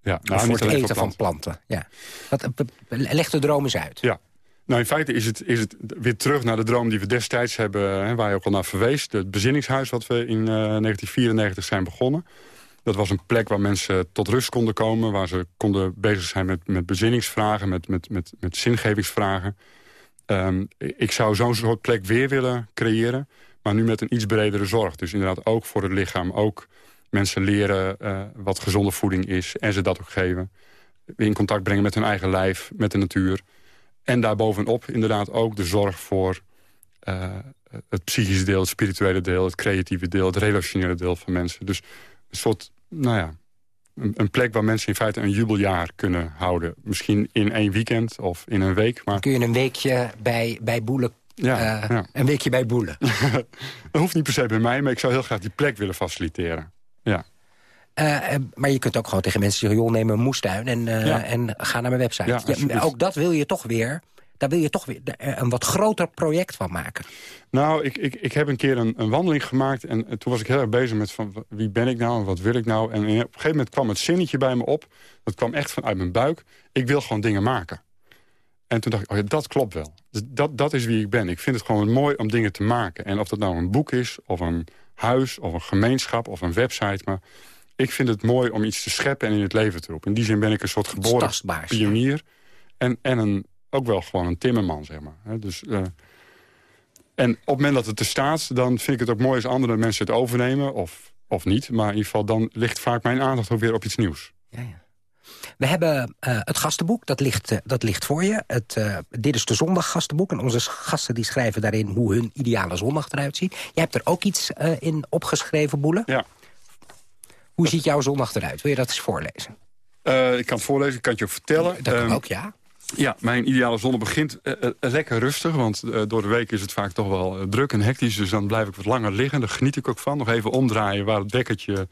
Ja, nou, voor het eten van planten. Ja. Wat, leg de droom eens uit. Ja. Nou, in feite is het, is het weer terug naar de droom die we destijds hebben... Hè, waar je ook al naar verwees. Het bezinningshuis wat we in 1994 zijn begonnen. Dat was een plek waar mensen tot rust konden komen... waar ze konden bezig zijn met, met bezinningsvragen, met, met, met, met zingevingsvragen. Um, ik zou zo'n soort plek weer willen creëren... maar nu met een iets bredere zorg. Dus inderdaad ook voor het lichaam. Ook mensen leren uh, wat gezonde voeding is en ze dat ook geven. In contact brengen met hun eigen lijf, met de natuur. En daarbovenop inderdaad ook de zorg voor uh, het psychische deel... het spirituele deel, het creatieve deel... het relationele deel van mensen. Dus een soort nou ja, een, een, plek waar mensen in feite een jubeljaar kunnen houden. Misschien in één weekend of in een week. Maar... Kun je een weekje bij, bij Boelen... Ja, uh, ja. Een weekje bij Boelen. dat hoeft niet per se bij mij, maar ik zou heel graag die plek willen faciliteren. Ja. Uh, maar je kunt ook gewoon tegen mensen zeggen... joh, neem een moestuin en, uh, ja. en ga naar mijn website. Ja, ook dat wil je toch weer daar wil je toch weer een wat groter project van maken. Nou, ik, ik, ik heb een keer een, een wandeling gemaakt... en toen was ik heel erg bezig met van, wie ben ik nou en wat wil ik nou. En op een gegeven moment kwam het zinnetje bij me op. Dat kwam echt vanuit mijn buik. Ik wil gewoon dingen maken. En toen dacht ik, oh ja, dat klopt wel. Dus dat, dat is wie ik ben. Ik vind het gewoon mooi om dingen te maken. En of dat nou een boek is, of een huis, of een gemeenschap, of een website... maar ik vind het mooi om iets te scheppen en in het leven te roepen. In die zin ben ik een soort geboren pionier. En, en een ook wel gewoon een timmerman, zeg maar. Dus, uh, en op het moment dat het er staat, dan vind ik het ook mooi als andere mensen het overnemen. Of, of niet, maar in ieder geval dan ligt vaak mijn aandacht ook weer op iets nieuws. Ja, ja. We hebben uh, het gastenboek, dat ligt, uh, dat ligt voor je. Het, uh, dit is de zondag gastenboek. En onze gasten die schrijven daarin hoe hun ideale zondag eruit ziet. Jij hebt er ook iets in opgeschreven, Boele. Ja. Hoe ziet jouw zondag eruit? Wil je dat eens voorlezen? ik kan het voorlezen, ik kan het je ook vertellen. Dat kan um, ook, ja. Ja, mijn ideale zonne begint uh, uh, lekker rustig. Want uh, door de week is het vaak toch wel druk en hectisch. Dus dan blijf ik wat langer liggen. Daar geniet ik ook van. Nog even omdraaien waar het dekkertje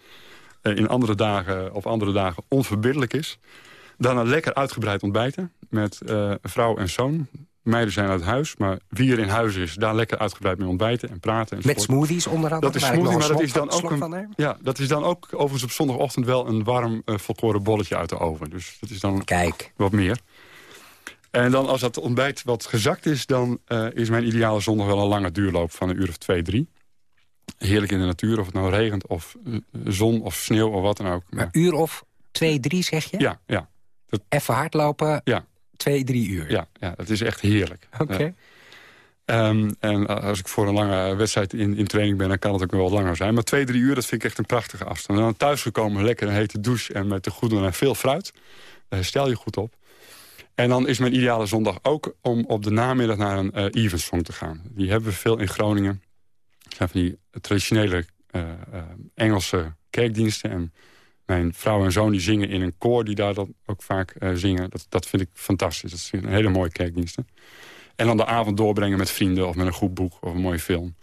in andere dagen of andere dagen onverbiddelijk is. Daarna lekker uitgebreid ontbijten met vrouw en zoon. Meiden zijn uit huis, maar wie er in huis is... daar lekker uitgebreid mee ontbijten en praten. En met smoothies onder andere? Dat is smoothie, maar dat is, dan ook een, ja, dat is dan ook overigens op zondagochtend wel een warm volkoren bolletje uit de oven. Dus dat is dan Kijk. wat meer. En dan als dat ontbijt wat gezakt is... dan uh, is mijn ideale zondag wel een lange duurloop van een uur of twee, drie. Heerlijk in de natuur, of het nou regent of uh, zon of sneeuw of wat dan ook. Maar een uur of twee, drie zeg je? Ja, ja. Dat... Even hardlopen, ja. twee, drie uur? Ja, ja dat is echt heerlijk. Oké. Okay. Um, en als ik voor een lange wedstrijd in, in training ben... dan kan het ook wel wat langer zijn. Maar twee, drie uur, dat vind ik echt een prachtige afstand. En dan thuisgekomen, lekker een hete douche... en met de goede en veel fruit. Daar herstel je goed op. En dan is mijn ideale zondag ook om op de namiddag naar een uh, eventsong te gaan. Die hebben we veel in Groningen. Zijn van die traditionele uh, uh, Engelse kerkdiensten. En mijn vrouw en zoon die zingen in een koor die daar dan ook vaak zingen. Dat, dat vind ik fantastisch. Dat zijn hele mooie kerkdiensten. En dan de avond doorbrengen met vrienden of met een goed boek of een mooie film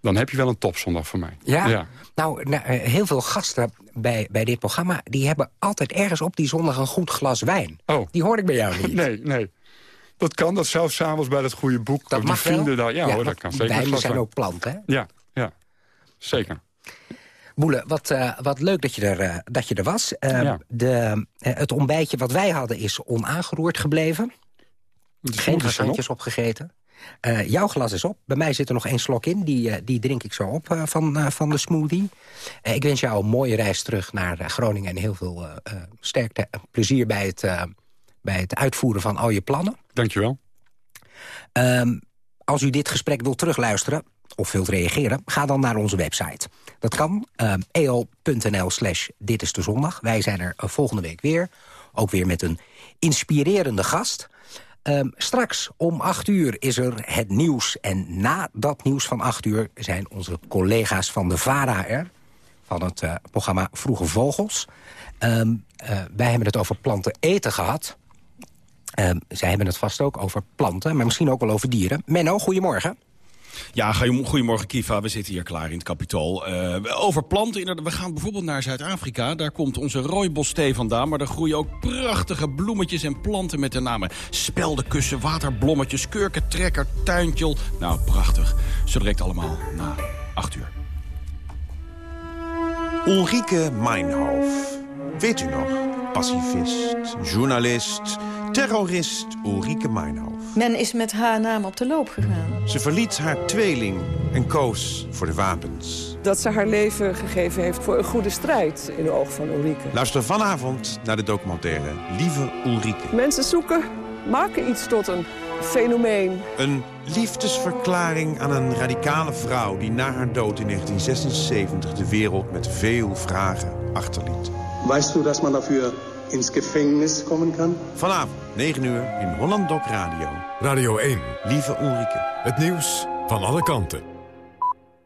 dan heb je wel een topzondag voor mij. Ja? ja. Nou, nou, heel veel gasten bij, bij dit programma... die hebben altijd ergens op die zondag een goed glas wijn. Oh. Die hoor ik bij jou niet. Nee, nee. Dat kan, dat zelfs s'avonds bij dat goede boek. Dat of mag die vrienden Daar, ja, ja hoor, dat kan zeker. Wijnen zijn ook planten, hè? Ja, ja. Zeker. Boele, wat, uh, wat leuk dat je er, uh, dat je er was. Uh, ja. de, het ontbijtje wat wij hadden is onaangeroerd gebleven. Geen croissantjes op. opgegeten. Jouw glas is op. Bij mij zit er nog één slok in. Die, die drink ik zo op van, van de smoothie. ik wens jou een mooie reis terug naar Groningen... en heel veel sterkte en plezier bij het, bij het uitvoeren van al je plannen. Dankjewel. Um, als u dit gesprek wilt terugluisteren of wilt reageren... ga dan naar onze website. Dat kan, um, eo.nl slash dit is de zondag. Wij zijn er volgende week weer. Ook weer met een inspirerende gast... Um, straks om 8 uur is er het nieuws. En na dat nieuws van 8 uur zijn onze collega's van de VARA er. Van het uh, programma Vroege Vogels. Um, uh, wij hebben het over planten eten gehad. Um, zij hebben het vast ook over planten, maar misschien ook wel over dieren. Menno, goedemorgen. Ja, goedemorgen Kiva. We zitten hier klaar in het kapitool. Uh, over planten, we gaan bijvoorbeeld naar Zuid-Afrika. Daar komt onze rooibosthee vandaan. Maar er groeien ook prachtige bloemetjes en planten met de namen speldenkussen, waterblommetjes, kurkentrekker, tuintjel. Nou, prachtig. Zo direct allemaal na 8 uur. Ulrike Meinhof. Weet u nog? Pacifist, journalist Terrorist Ulrike Meinhof. Men is met haar naam op de loop gegaan. Ze verliet haar tweeling en koos voor de wapens. Dat ze haar leven gegeven heeft voor een goede strijd in de oog van Ulrike. Luister vanavond naar de documentaire Lieve Ulrike. Mensen zoeken, maken iets tot een fenomeen. Een liefdesverklaring aan een radicale vrouw... die na haar dood in 1976 de wereld met veel vragen achterliet. Weißt du, dass man dafür ins Gefängnis kommen kann? Vanavond, 9 uur, in Holland Doc Radio. Radio 1. Lieve Ulrike. Het nieuws van alle kanten.